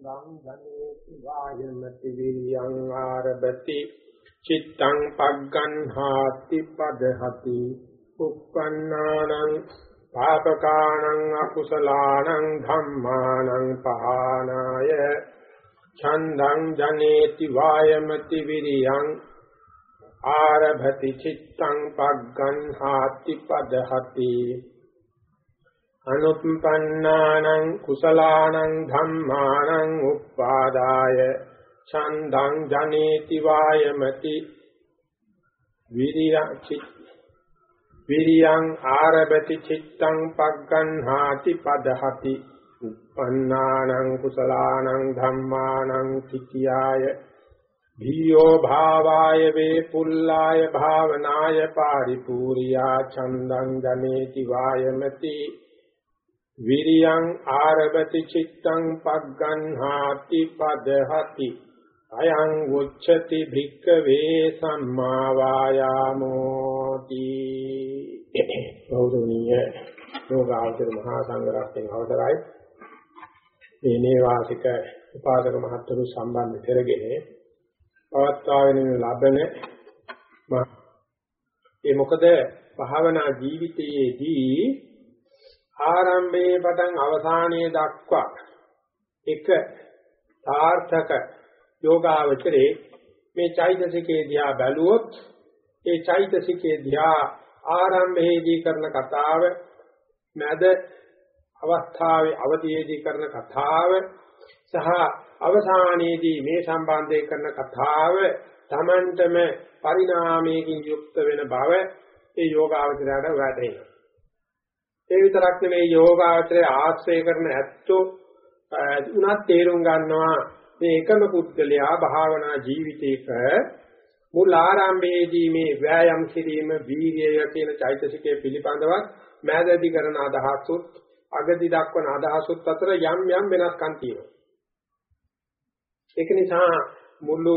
චන්දං ධනේති වායමති විරියං ආරබති චිත්තං පග්ගන්හාති පදහති උප්පන්නානං පාපකානං අකුසලානං ධම්මානං පහනාය ඡන්දං ජනේති වායමති විරියං ආරභති චිත්තං පග්ගන්හාති පදහති අනුප්පන්නානං කුසලානං ධම්මානං උප්පාදාය ඡන්දං ජනේති වායමති විරියං විරියං ආරභති චිත්තං පග්ගන්හාති පදහති උප්පන්නානං කුසලානං ධම්මානං තිකියාය භීයෝ භාවාය වේ පුල්ලාය භාවනාය පාරිපූර්යා ඡන්දං ජනේති වායමති විරියං ආරභති චිත්තං පග්ගන්හාති පදහති. අයං උච්චති භික්කවේ සම්මා වායාමෝති ගෞරවනීය යෝගාචර මහා සංඝරත්නයේ අවසරයි. මේ නේවාසික උපාසක මහත්වරු සම්බන්ධ කරගෙන පවත්වාගෙන ලබන ඒ මොකද? භාවනා ජීවිතයේදී ආරම්භයේ පටන් අවසානයේ දක්වා එක සාර්ථක යෝගාවචරේ මේ චෛතසිකේ දිහා බැලුවොත් ඒ චෛතසිකේ දිහා ආරම්භයේදී කරන කතාව මැද අවස්ථාවේ අවධියේදී කරන කතාව සහ අවසානයේදී මේ සම්බන්ධයෙන් කරන කතාව Tamanටම පරිණාමයකින් යුක්ත වෙන බව ඒ යෝගාවචරයට වැටහෙනවා. ඒ විතරක් නෙවෙයි යෝගාචරය ආශ්‍රය කරන ඇත්තෝ උනත් තේරුම් ගන්නවා මේ එකම පුද්ගලයා භාවනා ජීවිතයක මුල් ආරම්භයේදී මේ ව්‍යායාම් කිරීම වීර්යය කියන චෛතසිකයේ පිළිපඳවත් මෑදදී කරන අදහසුත් අගදි දක්වන අදහසුත් අතර යම් යම් වෙනස්කම් තියෙනවා. ඒක නිසා මුළු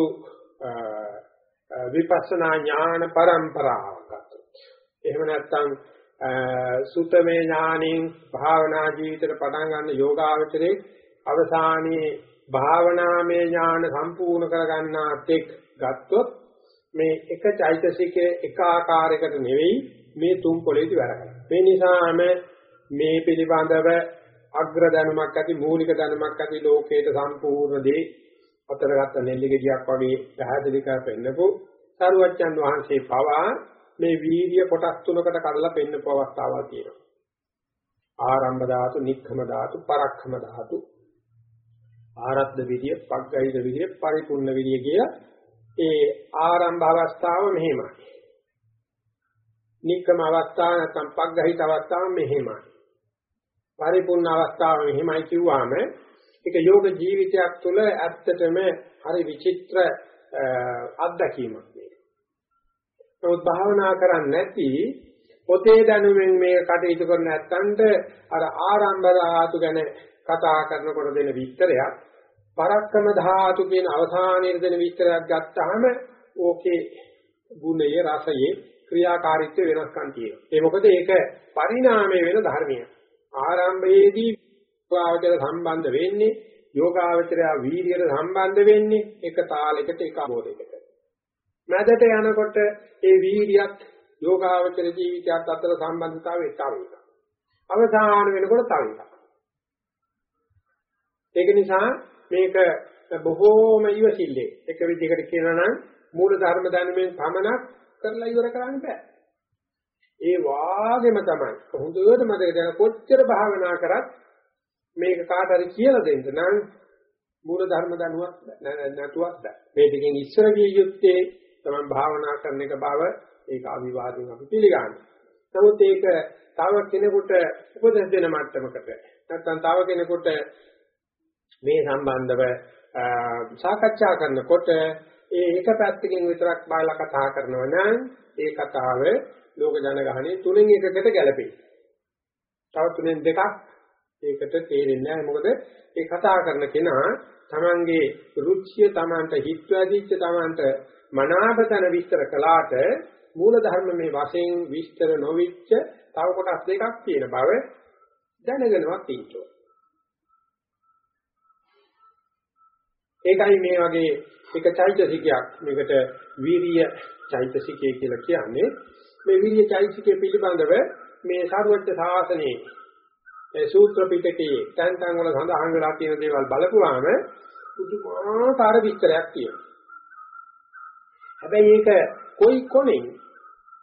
විපස්සනා ඥාන પરම්පරාවක් ගත්තොත් එහෙම නැත්නම් සුතමේ ඥානින් භාවනා ජීවිතේට පටන් ගන්න යෝගාවචරේ අවසානයේ භාවනාමය ඥාන සම්පූර්ණ කරගන්නා තෙක් ගත්තොත් මේ එක චෛතසිකයේ එක ආකාරයකට නෙවෙයි මේ තුන් පොළේදී වැඩ කරන්නේ. මේ නිසාම මේ පිළිබඳව අග්‍ර දැනුමක් ඇති මූලික දැනුමක් ඇති ලෝකයට සම්පූර්ණ දේ අතරගත නෙල්ලි ගෙඩියක් වගේ පැහැදිලි කර පෙන්නපු සරුවච්චන් වහන්සේ පවා මේ වීර්ය කොටස් තුනකට කඩලා පෙන්නපු අවස්ථාවක් තියෙනවා. ආරම්භ ධාතු, නික්ඛම ධාතු, පරක්ඛම ධාතු, ආරද්ධ විරිය, පග්ගහිත විරිය, පරිපූර්ණ විරිය කිය ඒ ආරම්භ අවස්ථාව මෙහෙමයි. නික්ඛම අවස්ථාව නැත්නම් පග්ගහිත අවස්ථාව මෙහෙමයි. පරිපූර්ණ අවස්ථාව මෙහෙමයි කිව්වම ඒක යෝග ජීවිතයක් තුළ ඇත්තටම හරි විචිත්‍ර අත්දැකීමක් මේක. නමුත් භාවනා කරන්නේ නැති පොතේ දැනුමින් මේක කටයුතු කරන නැත්තන්ට අර ආරම්භ ධාතු ගැන කතා කරනකොට දෙන විස්තරයක් පරක්කම ධාතු කියන අවසානයේ දෙන විස්තරයක් ගත්තාම ඕකේ ගුණයේ රසයේ ක්‍රියාකාරීත්වය වෙනස්කම් තියෙනවා. ඒ මොකද ඒක පරිණාමය වෙන ධර්මයක්. ආරම්භයේදී යෝගාවචර සම්බන්ධ වෙන්නේ යෝගාවචරය වීර්යයට සම්බන්ධ වෙන්නේ එක තාලයකට එක අවබෝධයකට. මැදට යනකොට ඒ වීර්යයත් යෝගාවචර ජීවිතයත් අතර සම්බන්ධතාවය තව එකක්. අවසාන වෙනකොට තව එකක්. ඒක නිසා මේක බොහෝම ඉවසිල්ලේ එක විදිහකට කියනවා නම් මූල ධර්ම දැනුමෙන් පමණක් කරලා ඉවර කරන්න බෑ. ඒ වාගෙම තමයි හොඳට මතක තියාගන්න කොච්චර භාවනා කරත් මේක කාට හරි කියලා දෙන්න නම් මූල ධර්ම දැනුවත් නැතුවත් බෑ. මේ දෙකෙන් ඉස්සර විය යුත්තේ තමයි භාවනා කරන එක බව ඒක අවිවාදයෙන් අපි පිළිගන්නවා. නමුත් ඒක තව කෙනෙකුට උපදෙස් දෙන මට්ටමකට නැත්නම් තව කෙනෙකුට මේ සම්බන්ධව සාකච්ඡා කරනකොට ඒ එක පැත්තකින් විතරක් බලලා කතා කරනවා නම් ඒ කතාව ලෝක ජනගහනේ තුනෙන් එකකට ගැලපෙයි. තව තුනෙන් දෙකක් ඒකට තේරෙන්නේ නැහැ. මොකද ඒ කතා කරන කෙනා තමන්ගේ රුචිය තමන්ට හිත වැඩිච්ච තමන්ට මනාපතන විස්තර කළාට මූල ධර්ම මේ වශයෙන් විස්තර නොවිච්ච තව කොටස් දෙකක් තියෙන බව දැනගෙනවත් තියෙනවා. ඒකයි මේ වගේ එක චෛතසිකයක් මේකට වීරිය චෛතසිකය කියලා කියන්නේ මේ වීරිය චෛතසිකය පිළිබඳව මේ සාරවත්ත සාසනයේ ඒ සූත්‍ර පිටකයේ තැන් තැන් වල සඳහන් වෙලා තියෙන දේවල් බලපුවාම පුදුමාකාර විස්තරයක් තියෙනවා. හැබැයි ඒක කොයි කොනෙන්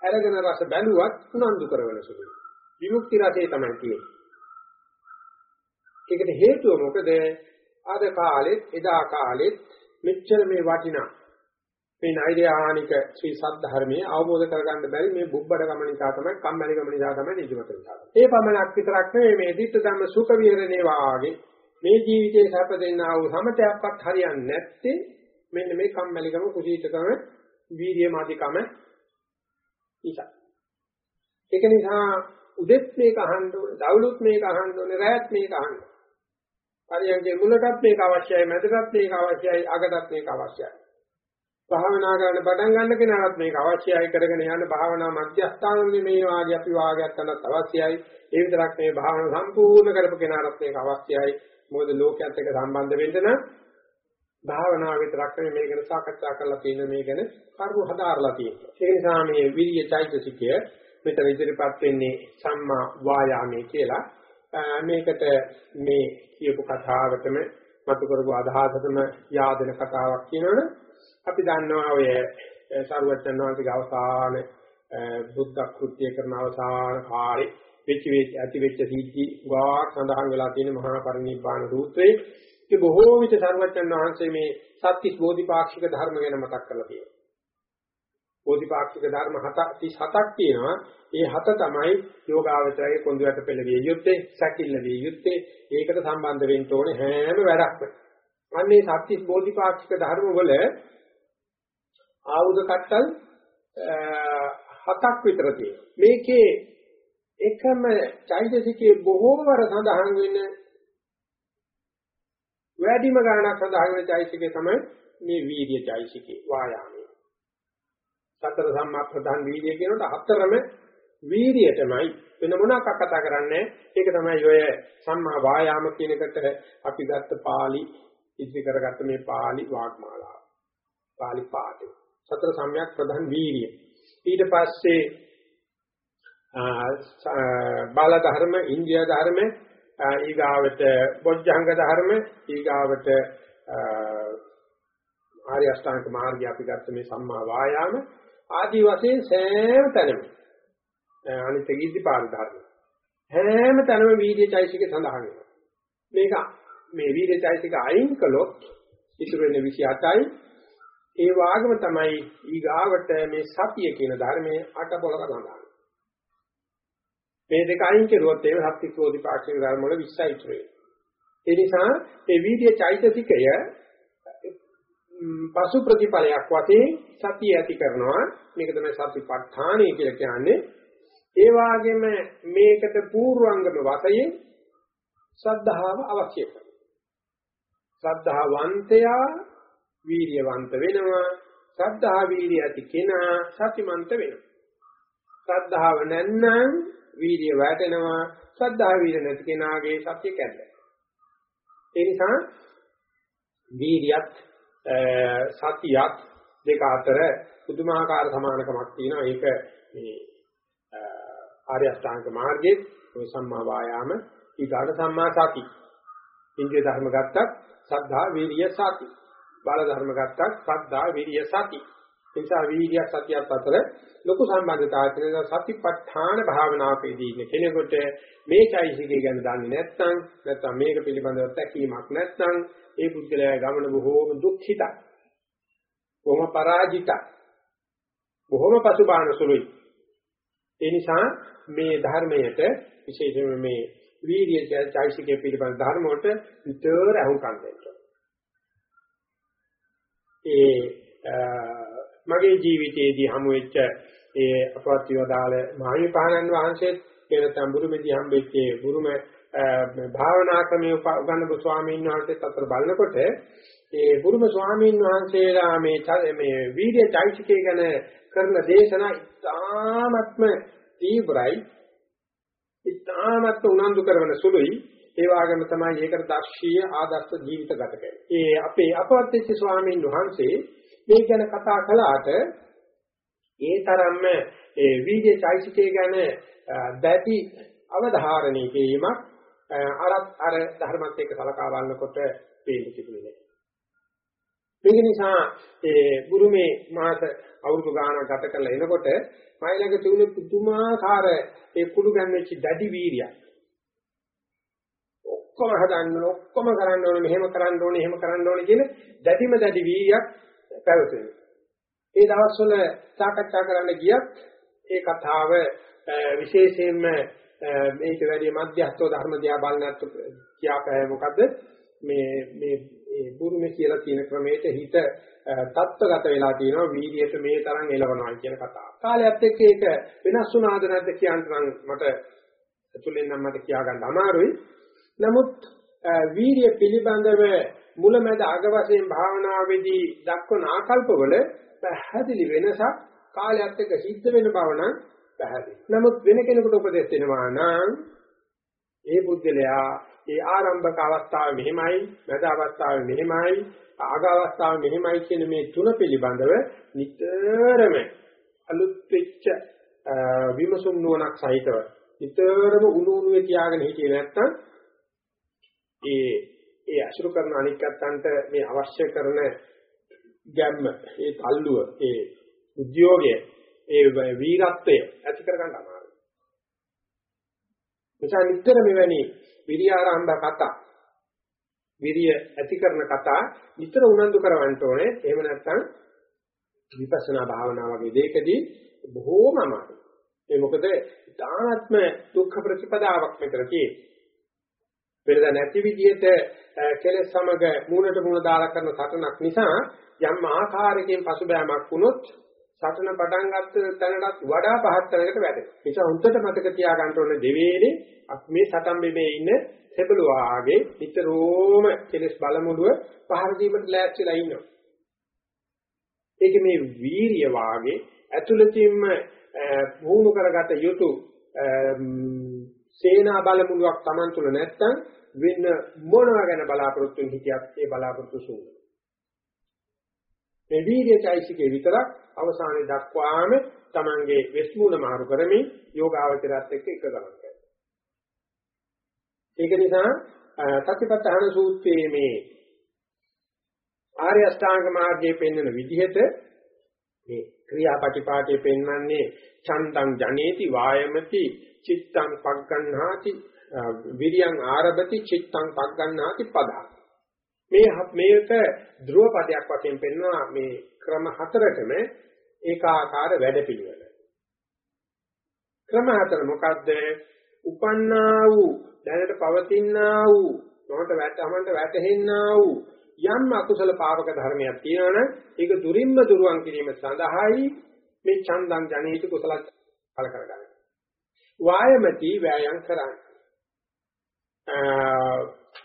අරගෙන රස බැලුවත් උනන්දු කරවන සුළුයි. විමුක්ති රසය තමයි තියෙන්නේ. ඒකට හේතුව මොකද? අද කාලෙත් එදා කාලෙත් මෙච්චර මේ වටිනා මේ නෛර්යානික ශ්‍රී සද්ධර්මයේ අවබෝධ කරගන්න බැරි මේ බුබ්බඩ ගම නිසා තමයි කම්මැලි ගම නිසා තමයි නිදිමත නිසා. ඒ පමණක් විතරක් නෙවෙයි මේ දිට්ඨ ධම්ම සුඛ විහරණේ වාගේ මේ ජීවිතේ සැප දෙන්නා වූ සමතයක්වත් හරියන්නේ නැත්තේ මෙන්න මේ කම්මැලිකම කුසීතකම වීර්යමාදිකම නිසා. ඒක නිසා උදෙත් මේක අහන්න ඕනේ, දවලුත් මේක අහන්න ඕනේ, රැයත් මේක අහන්න. පරියන්ගේ මුලටත් මේක අවශ්‍යයි, මැදටත් මේක අවශ්‍යයි, අගටත් මේක අවශ්‍යයි. භාවනා කරන්න පටන් ගන්න කෙනාට මේක අවශ්‍යයි කරගෙන යන භාවනා මධ්‍යස්ථානයේ මේ වාගේ අපි වාගයක් කරනත් අවශ්‍යයි. ඒ විතරක් මේ භාවනාව සම්පූර්ණ කරපු කෙනාට මේක අවශ්‍යයි. මොකද ලෝකයේත් එක්ක සම්බන්ධ වෙන්න නම් භාවනාව විතරක් නෙමෙයි මේක ගැන සාකච්ඡා කරලා තියෙන මේ ගැන කරුණු හදාarලා තියෙනවා. ඒ නිසා මේ විරිය චෛතසිකය මෙතන ඉදිරිපත් වෙන්නේ සම්මා වායාමයේ කියලා. මේකට මේ කියපු කතාවටම මතු කරපු අදහසටම yaadena කතාවක් කියනවනේ අපි දන්නවා ඔය සරුවචන් වහන්සේගේ අවසාන බුද්ධ කෘත්‍ය කරන අවසාන කාලේ වෙච්ච වෙච්ච ඇති වෙච්ච සීටි ගාක් සඳහන් වෙලා තියෙන මහා පරිනිබ්බාන සූත්‍රයේ ඒ බොහෝ විට සරුවචන් වහන්සේ මේ සත්‍තිස් බෝධිපාක්ෂික ධර්ම ගැන මතක් කරලා තියෙනවා. බෝධිපාක්ෂික ධර්ම 37ක් තියෙනවා. ඒ හත තමයි යෝගාවචරයේ කොඳුයට පෙළ විය යුත්තේ, සැකිල්ල විය යුත්තේ. ඒකට සම්බන්ධ වෙන්න ඕනේ හැම වැඩක්ම. අන්නේ සත්‍තිස් බෝධිපාක්ෂික ධර්ම වල ආයුධ කට්ටල් හතක් විතර තියෙනවා. මේකේ එකම චෛතසිකයේ බොහෝ වර සඳහන් වෙන වැඩිම ගණනක් සඳහන් වෙන චෛතසිකය තමයි මේ වීර්ය චෛතසිකේ වායාමයේ. සතර සම්මා ප්‍රධාන වීර්ය කියනකොට හතරම වීර්යයටමයි වෙන මොනක් කතා කරන්නේ ඒක තමයි ඔය සම්මා වායාම කියන එකට අපි ගත්ත පාළි ඉදිරි කරගත්ත මේ පාළි වාග්මාලාව. පාළි පාඨය. සතර සම්‍යක් ප්‍රධාන වීර්ය. ඊට පස්සේ බාල ධර්ම, ඉන්දියා ධර්ම, ඊගාවට බොජ්ජංග ධර්ම, ඊගාවට ආර්ය අෂ්ටාංග මාර්ගය අපි ගත්ත මේ සම්මා වායාම ආදී වශයෙන් සෑම තැනම අනිත් ඉදිපාර ධර්ම හැම තැනම වීර්යචෛසික සඳහන් වෙනවා. මේක මේ වීර්යචෛසික අයින් කළොත් ඉතුරු වෙන 28යි ඒ වාගම තමයි ඊගාවට මේ සතිය කියන ධර්මයේ අට පොලක සඳහන්. මේ දෙක අයින් කරුවොත් ඒ සත්‍ය ක්‍රෝධිපාක්ෂික ධර්ම වල 20යි ඉතුරු වෙනවා. ඒ නිසා මේ වීර්ය චෛතසිකය පසු ප්‍රතිපලයක් වශයෙන් සතිය ඇති කරනවා. මේක තමයි සතිපට්ඨානය කියලා කියන්නේ. ඒ වගේම මේකට පූර්වංගම වශයෙන් ශ්‍රද්ධාව අවශ්‍ය කරනවා. ශ්‍රද්ධාවන්තයා වීර්යවන්ත වෙනවා ශ්‍රද්ධා වීර්ය ඇති කෙනා සතිමන්ත වෙනවා ශ්‍රද්ධාව නැත්නම් වීර්ය වැටෙනවා ශ්‍රද්ධා වීර්ය නැති කෙනාගේ සත්‍ය කැඩෙනවා. ඒ නිසා වීර්යත් සතියත් දෙක අතර පුදුමාකාර සමානකමක් තියෙනවා. ඒක මේ ආර්ය අෂ්ටාංග මාර්ගයේ ඔය සම්මා වායාම ඊගාට සම්මා සති. ඉන්ද්‍රිය ධර්ම ගත්තත් සද්ධා වීර්ය සති. බල ධර්ම ගත්තත් සද්දා විරිය සති. ඒ නිසා වීර්ය සතියත් අතර ලොකු සම්බන්ධතාවයක් තියෙනවා සතිපට්ඨාන භාවනාවේදී ඉන්න කෙනෙකුට මේ චෛසිකය ගැන දන්නේ නැත්නම් නැත්නම් මේක පිළිබඳව තැකීමක් නැත්නම් ඒ පුද්ගලයා ගමන බොහෝම දුක්ඛිතයි. බොහොම පරාජිතයි. බොහොම පසුබාහන සුළුයි. ඒ නිසා මේ ධර්මයට විශේෂයෙන්ම මේ වීර්ය චෛසිකය පිළිබඳ ධර්ම වලට විතර අහුම්කම් දෙන්න. ඒ මගේ ජීවිතයේදී හමු වෙච්ච ඒ අපවත් විවදාල මහවිපාණන් වහන්සේත් එනතම් බුරුමේදී හම්බෙච්ච බුරුම භාවනා ක්‍රමයේ උගන්වපු ස්වාමීන් වහන්සේත් අතර බලනකොට ඒ බුරුම ස්වාමීන් වහන්සේලා මේ මේ වීර්ය චෛත්‍යකය ගැන කරන දේශනා ඉතාමත්ම තීව්‍රයි ඉතාමත්ම උනන්දු කරන සුළුයි ඒ වගේම තමයි ඒකට දර්ශීය ආදර්ශ ජීවිත ගත කරන්නේ. ඒ අපේ අපවත් වෙච්ච ස්වාමීන් වහන්සේ මේ ගැන කතා කළාට ඒ තරම්ම ඒ වීර්ය චෛසිකය ගැන දැටි අවධාරණය කිරීමක් අර අර ධර්මත් එක්ක සලකා බලනකොට පේන්න තිබුණේ නැහැ. මේක නිසා ඒ ගුරුමේ මාස අවුරුදු ගාණක් ගත කරලා එනකොට මයිලඟ තිබුණේ පුදුමාකාර ඒ කුළු ගන්නෙච්ච දැඩි වීරියක්. ඔක්කොම හදන්න ඔක්කොම කරන්න ඕනේ මෙහෙම කරන්න ඕනේ එහෙම කරන්න ඕනේ කියන දැඩිම දැඩි වීරියක් පැවතුනේ. ඒ දවස්වල සාකච්ඡා කරන්න ගියත් ඒ කතාව විශේෂයෙන්ම මේක වැඩි මධ්‍යස්ථව ධර්ම දිහා බලනත් කියාපෑ මොකද මේ මේ ඒ බුරුමේ කියලා තියෙන ක්‍රමයට හිත තත්ත්වගත වෙලා තියෙනවා වීර්යයට මේ තරම් එළවනවා කියන කතාව. කාලයත් එක්ක ඒක වෙනස් වුණාද නැද්ද කියන්න නම් මට ඇතුලෙන් නම් මට කියා ගන්න අමාරුයි. නමුත් වීර්ය පිළිබඳව මුලමැද අග වශයෙන් භාවනාවේදී දක්වන ආකල්පවල පැහැදිලි වෙනසක් කාලයත් එක්ක සිද්ධ වෙන බව නම් පැහැදිලි. නමුත් වෙන කෙනෙකුට උපදෙස් දෙනවා නම් ඒ පුද්ගලයා ඒ ආරම්භක අවස්ථාවේ මෙහෙමයි, මැද අවස්ථාවේ මෙහෙමයි, ආග අවස්ථාවේ මෙහෙමයි කියන මේ තුන පිළිබඳව නිතරම අලුත් වෙච්ච විමසුම් නුවණක් සහිතව නිතරම උණු උණුවේ තියාගෙන හිටියේ නැත්තම් ඒ ඒ අසුරු කරන අනික් අත්තන්ට මේ අවශ්‍ය කරන ගැම්ම, ඒ තල්ලුව, ඒ උද්‍යෝගය, ඒ වීරත්වය ඇති කරගන්න අමාරුයි. නිසා නිතර මෙවැනි විරියාරම්භ කතා, විරිය ඇති කරන කතා නිතර උනන්දු කරවන්න ඕනේ. එහෙම නැත්නම් විපස්සනා භාවනා වගේ දෙයකදී බොහෝම අමාරුයි. ඒ මොකද ඊ타ත්ම දුක්ඛ ප්‍රතිපදාවක් මෙතන තියෙන්නේ. පෙරද නැති විදිහට කෙලෙස් සමග මූණට මූණ දාලා කරන සටනක් නිසා යම් ආකාරයකින් පසුබෑමක් වුණොත් සටන පටන් ගත්ත තැනටත් වඩා පහත් තැනකට වැටෙනවා. ඒ නිසා හොඳට මතක තියාගන්න ඕනේ දෙවේලේ මේ සටන් බෙමේ ඉන්න සෙබළුවාගේ නිතරම කෙලස් බලමුඩුව පහර දීමට ලෑස්තිලා ඉන්නවා. ඒක මේ වීරිය වාගේ ඇතුළතින්ම වුණු කරගත යුතු සේනා බලමුළුවක් Taman තුල නැත්තම් වෙන මොනවා ගැන බලාපොරොත්තු හිටියත් ඒ බලාපොරොත්තු සූන. මේ වීර්යචෛසිකේ විතරක් අවසානයේ දක්වාම Tamanගේ වෙස්මුණ මාරු කරමින් යෝගාවචරයත් එක්ක එක ගමන් කරනවා. ඒක නිසා සතිපට්ඨාන සූත්‍රයේ මේ ආර්ය අෂ්ටාංග මාර්ගයේ පෙන්වන විදිහට මේ ක්‍රියාපටිපාටිය පෙන්වන්නේ චන්දං ජනේති වායමති චිත්තං පග්ගණ්හාති විරියං ආරභති චිත්තං පග්ගණ්හාති පදා මේ මේක ධ්‍රුව පදයක් වශයෙන් පෙන්වනවා මේ ක්‍රම හතරටම ඒකාකාර වැඩපිළිවෙල. ක්‍රම හතර මොකද්ද? උපන්නා වූ දැනට පවතිනා වූ නොමත වැටමන්ට වැටෙන්නා වූ යම් අකුසල පාවක ධර්මයක් තියෙනවනම් ඒක දුරින්ම දුරුවන් කිරීම සඳහායි මේ චන්දං ජනේත කුසල කල කරගන්න. වායමති වෑයම් කරන්න.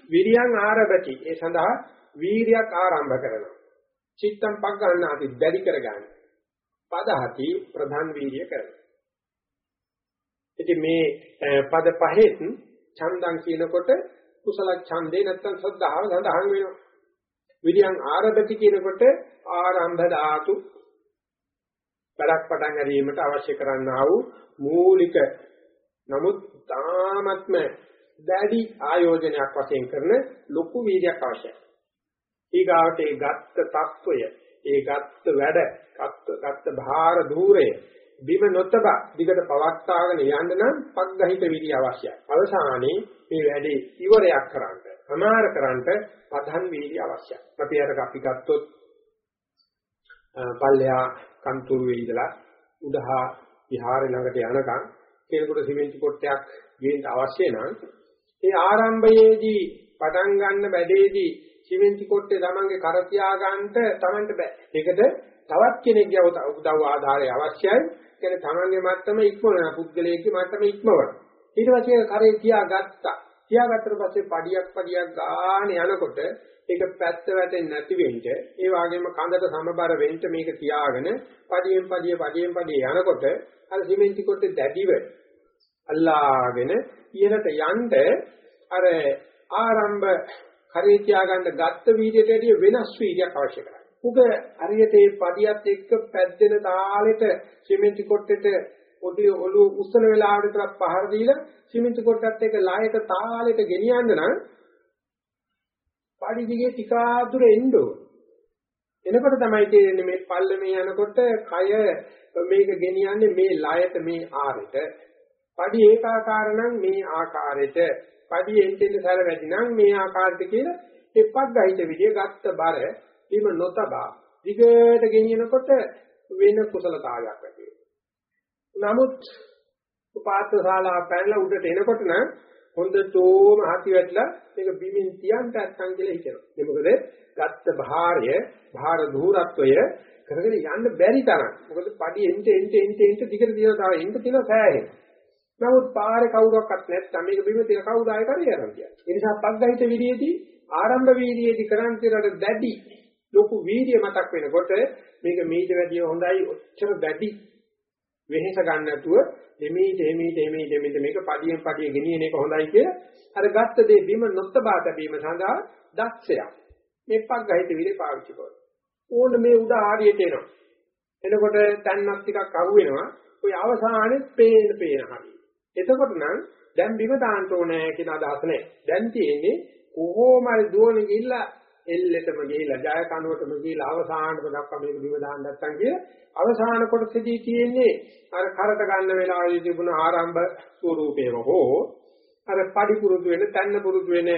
විරියං ආරභති ඒ සඳහා වීරියක් ආරම්භ කරනවා. චිත්තම් පක් ගන්නාති දැඩි කරගන්න. පදහති ප්‍රධාන වීරිය කරනවා. ඉතින් මේ පද පහෙත් ඡන්දං කියනකොට කුසල ඡන්දේ නැත්තම් සද්ධාව සඳහන් වෙනවා. විරියං ආරම්භති කියනකොට ආරම්භ ධාතු වැඩක් පටන් ගැනීමට අවශ්‍ය කරන්නා වූ මූලික නමුත් තාමත්ම දැඩි ආයෝජනයක් වශයෙන් කරන ලොකු වීර්යයක් අවශ්‍යයි. ඊගාට ඒ ගත්ත తত্ত্বය, ඒ ගත්ත වැඩ, ගත්ත ගත්ත භාර ධූරය බිම නොතබ දිගට පවත්වාගෙන යන්න නම් පග්ගහිත වීර්ය අවශ්‍යයි. අවසානයේ මේ වැඩේ ඉවරයක් කරන්න. සමාර කරන්න පධන් වීර්ය අවශ්‍යයි. අපි අර අපි ගත්තොත් පල්ලෙහා කන්තුරුවේ ඉඳලා උදහා විහාරේ ළඟට යනකම් කෙනෙකුට සිමෙන්ති කොටයක් ගේන්න අවශ්‍ය නම් ඒ ආරම්භයේදී පටන් ගන්න බැදේදී සිමෙන්ති කොටේ තමන්ගේ කර තියා ගන්නට තමන්ට බෑ. ඒකද තවත් කෙනෙක්ගේ උදව් ආධාරය අවශ්‍යයි. කියන්නේ තමන්ගේ මත්තම ඉක්මවන පුද්ගලයෙක්ගේ මත්තම ඉක්මවන. ඊට පස්සේ කරේ තියාගත්තා. තියාගත්තට පස්සේ පඩියක් පඩියක් ගාන යනකොට ඒක පැත්ත වැටෙන්නේ නැති වෙන්න ඒ වගේම කඳට සමබර වෙන්න මේක තියාගෙන පඩියෙන් පඩිය පඩියෙන් පඩිය යනකොට අර සිමෙන්ති කොටේ දැඩිව අල්ලාගෙන ඉහළට යන්න අර ආරම්භ කරේ තියාගන්න ගත්ත වීර්යයට වැඩිය වෙනස් වීර්යයක් අවශ්‍ය කරයි. උග හරියට මේ පඩියත් එක්ක පැද්දෙන තාලෙට සිමෙන්ති කොට්ටෙට පොඩි ඔළුව උස්සන වෙලාවට විතර පහර දීලා සිමෙන්ති කොට්ටත් එක්ක ලායක තාලෙට ගෙනියන්න නම් පඩි දිගේ ටික දුර එන්න ඕන. එනකොට තමයි තේරෙන්නේ මේ පල්ලමේ යනකොට කය මේක ගෙනියන්නේ මේ ලයට මේ ආරෙට. පඩි ඒකාකාර නම් මේ ආකාරයට. පඩි එන්ටෙන් සැර වැඩි නම් මේ ආකාරයට කියලා එපක් ගහිත විදිය ගත්ත බර බිම නොතබා දිගට ගෙනියනකොට වෙන කුසලතාවයක් ඇති නමුත් උපාත්ත ශාලාව පැනලා උඩට එනකොට නම් හොඳටම හති වැටලා මේක බිමින් තියන්න නැත්නම් කියලා හිතෙනවා. ඒ මොකද ගත්ත භාරය, භාර ධූරත්වය කරගෙන යන්න බැරි තරම්. මොකද පඩි එන්ට එන්ට එන්ට එන්ට දිගට දින තව එන්ට තියෙන සෑහෙන. නමුත් පාරේ කවුරක්වත් නැත්නම් මේක බිම තියෙන කවුද ආයෙ කරේ යනවා කියන්නේ. ඒ නිසා පග්ගහිත විදියේදී ආරම්භ වීර්යයේදී කරන් තිරට දැඩි ලොකු වීර්ය මතක් වෙනකොට මේක මීට වැඩිය හොඳයි ඔච්චර දැඩි වෙහෙස ගන්න නැතුව එමීට එමීට එමීට එමීට මේක පඩියෙන් පඩිය ගෙනියන එක හොඳයි කියලා අර ගත්ත දේ බිම නොතබා තැබීම සඳහා දක්ෂයක් මේ පග්ගහිත විදිහේ පාවිච්චි කරනවා. ඕන මේ උඩ ආරියට එනවා. එනකොට තැන්නක් ටිකක් අහු වෙනවා ඔය අවසානයේ පේන පේන හරිය එතකොට නම් දැන් බිම දාන්න ඕනේ කියන අදහස නැහැ. දැන් තියෙන්නේ කොහොම හරි දුවන ගිහිල්ලා එල්ලෙටම ගිහිලා ජය කනුවටම ගිහිලා අවසානට දක්වා මේක බිම දාන්න නැත්තම් කිය. අවසාන කොටසදී තියෙන්නේ අර කරට ගන්න වෙලාවේදී තිබුණ ආරම්භ ස්වරූපේම හෝ අර පඩි පුරුදු වෙන තන්න පුරුදු වෙන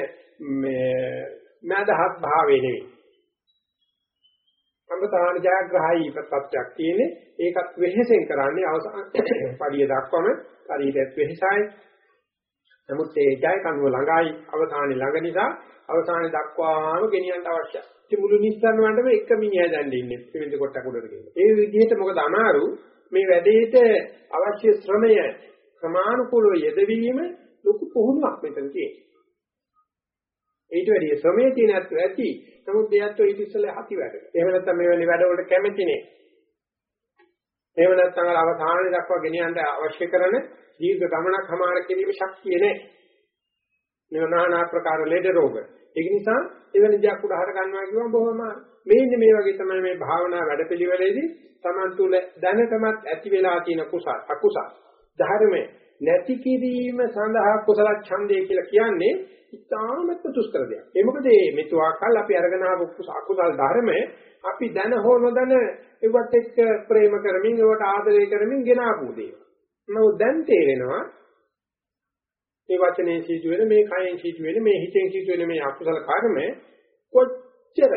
මේ මදහත් භාවයේ නෙවෙයි. අමතාන ජයග්‍රහයි ප්‍රත්‍යක් තියෙන්නේ. ඒකත් වෙහෙසෙන් කරන්නේ අවසාන පඩිය දක්වම ශරීරයත් වෙහෙසයි. නමුත් ඒ ජය කනුව ළඟයි අවසානයේ ළඟ නිසා අවසානයේ දක්වාම ගෙනියන්න අවශ්‍යයි. ඉතින් මුළු නිස්සාරණ වණ්ඩම එක මිනිහා දැන් ඉන්නේ පිළිඳ කොටක් උඩට ගිහින්. ඒ විදිහට මොකද අමාරු මේ වැඩේට අවශ්‍ය ශ්‍රමය ක්‍රමානුකූලව යෙදවීම ලොකු පුහුණුවක් මෙතන තියෙනවා. ඊට වැඩි ශ්‍රමයේ තියෙනත් ඇති. නමුත් එයත් ඊට ඉස්සෙල්ලා හති වැඩ. එහෙම නැත්නම් මේ වෙලේ වැඩවලට කැමති නේ. එහෙම නැත්නම් අර අවධානය දක්වා ගෙනියන්න අවශ්‍ය කරන දීර්ඝ ගමනක් හමාර කිරීමේ ශක්තිය නැහැ. මේ নানা ආකාර ලෙඩ රෝග. ඒක නිසා එවැනි දෙයක් උඩ හර ගන්නවා කියවම බොහොම මේන්නේ මේ වගේ තමයි මේ භාවනා වැඩපිළිවෙලේදී Taman තුල දැනටමත් ඇති වෙලා තියෙන කුසල අකුසල ධර්මයේ නැති කිරීම සඳහා කුසල ඡන්දය කියලා කියන්නේ ඉතාමත් දුෂ්කර දෙයක්. ඒ මොකද මේ මෙතුආකල් අපි අරගෙන ආපු අකුසල ධර්මයේ අපි දැන හෝ නොදැන ඒවත් එක්ක ප්‍රේම කරමින් ඒවට ආදරය කරමින් ගෙන ආපු දේවල්. නමුත් දැන් තේරෙනවා මේ වචනේ සිදු වෙන මේ කයෙන් සිදු වෙන මේ හිතෙන් සිදු වෙන මේ අකුසල කර්ම කොච්චර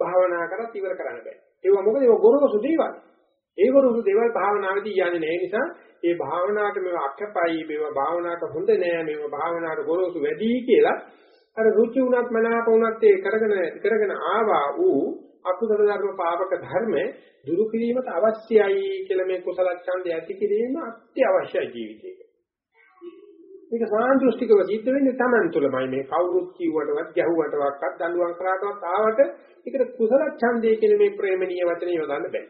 භාවනා කරත් ඉවර කරන්න බෑ. ඒවා මොකද ඒවා ගොරෝසු දේවල්. ඒ ගොරෝසු දේවල් භාවනාවේදී යන්නේ නැහැ නිසා ඒ භාවනාවට මේවා අක්කපයි මේවා භාවනාවට හොඳ නෑ මේවා භාවනාවට ගොරෝසු වැඩි කියලා අර රුචි උනත් මනාප උනත් ඒ කරගෙන කරගෙන ආවා ඌ අකුසල ධර්ම පාපක ධර්ම දුරු කිරීමට අවශ්‍යයි කියලා මේ කුසල ඡන්දය ඇති කිරීම අත්‍යවශ්‍යයි ජීවිතේට. මේක සාන්දෘෂ්ටිකව සිද්ධ වෙන්නේ Taman තුලමයි මේ කවුරුත් කිව්වටවත් ගැහුවටවත් දඬුවම් කරාටවත් ආවට ඒකට කුසල ඡන්දය කියන මේ ප්‍රේමණීය වචනේ යොදන්න බෑ.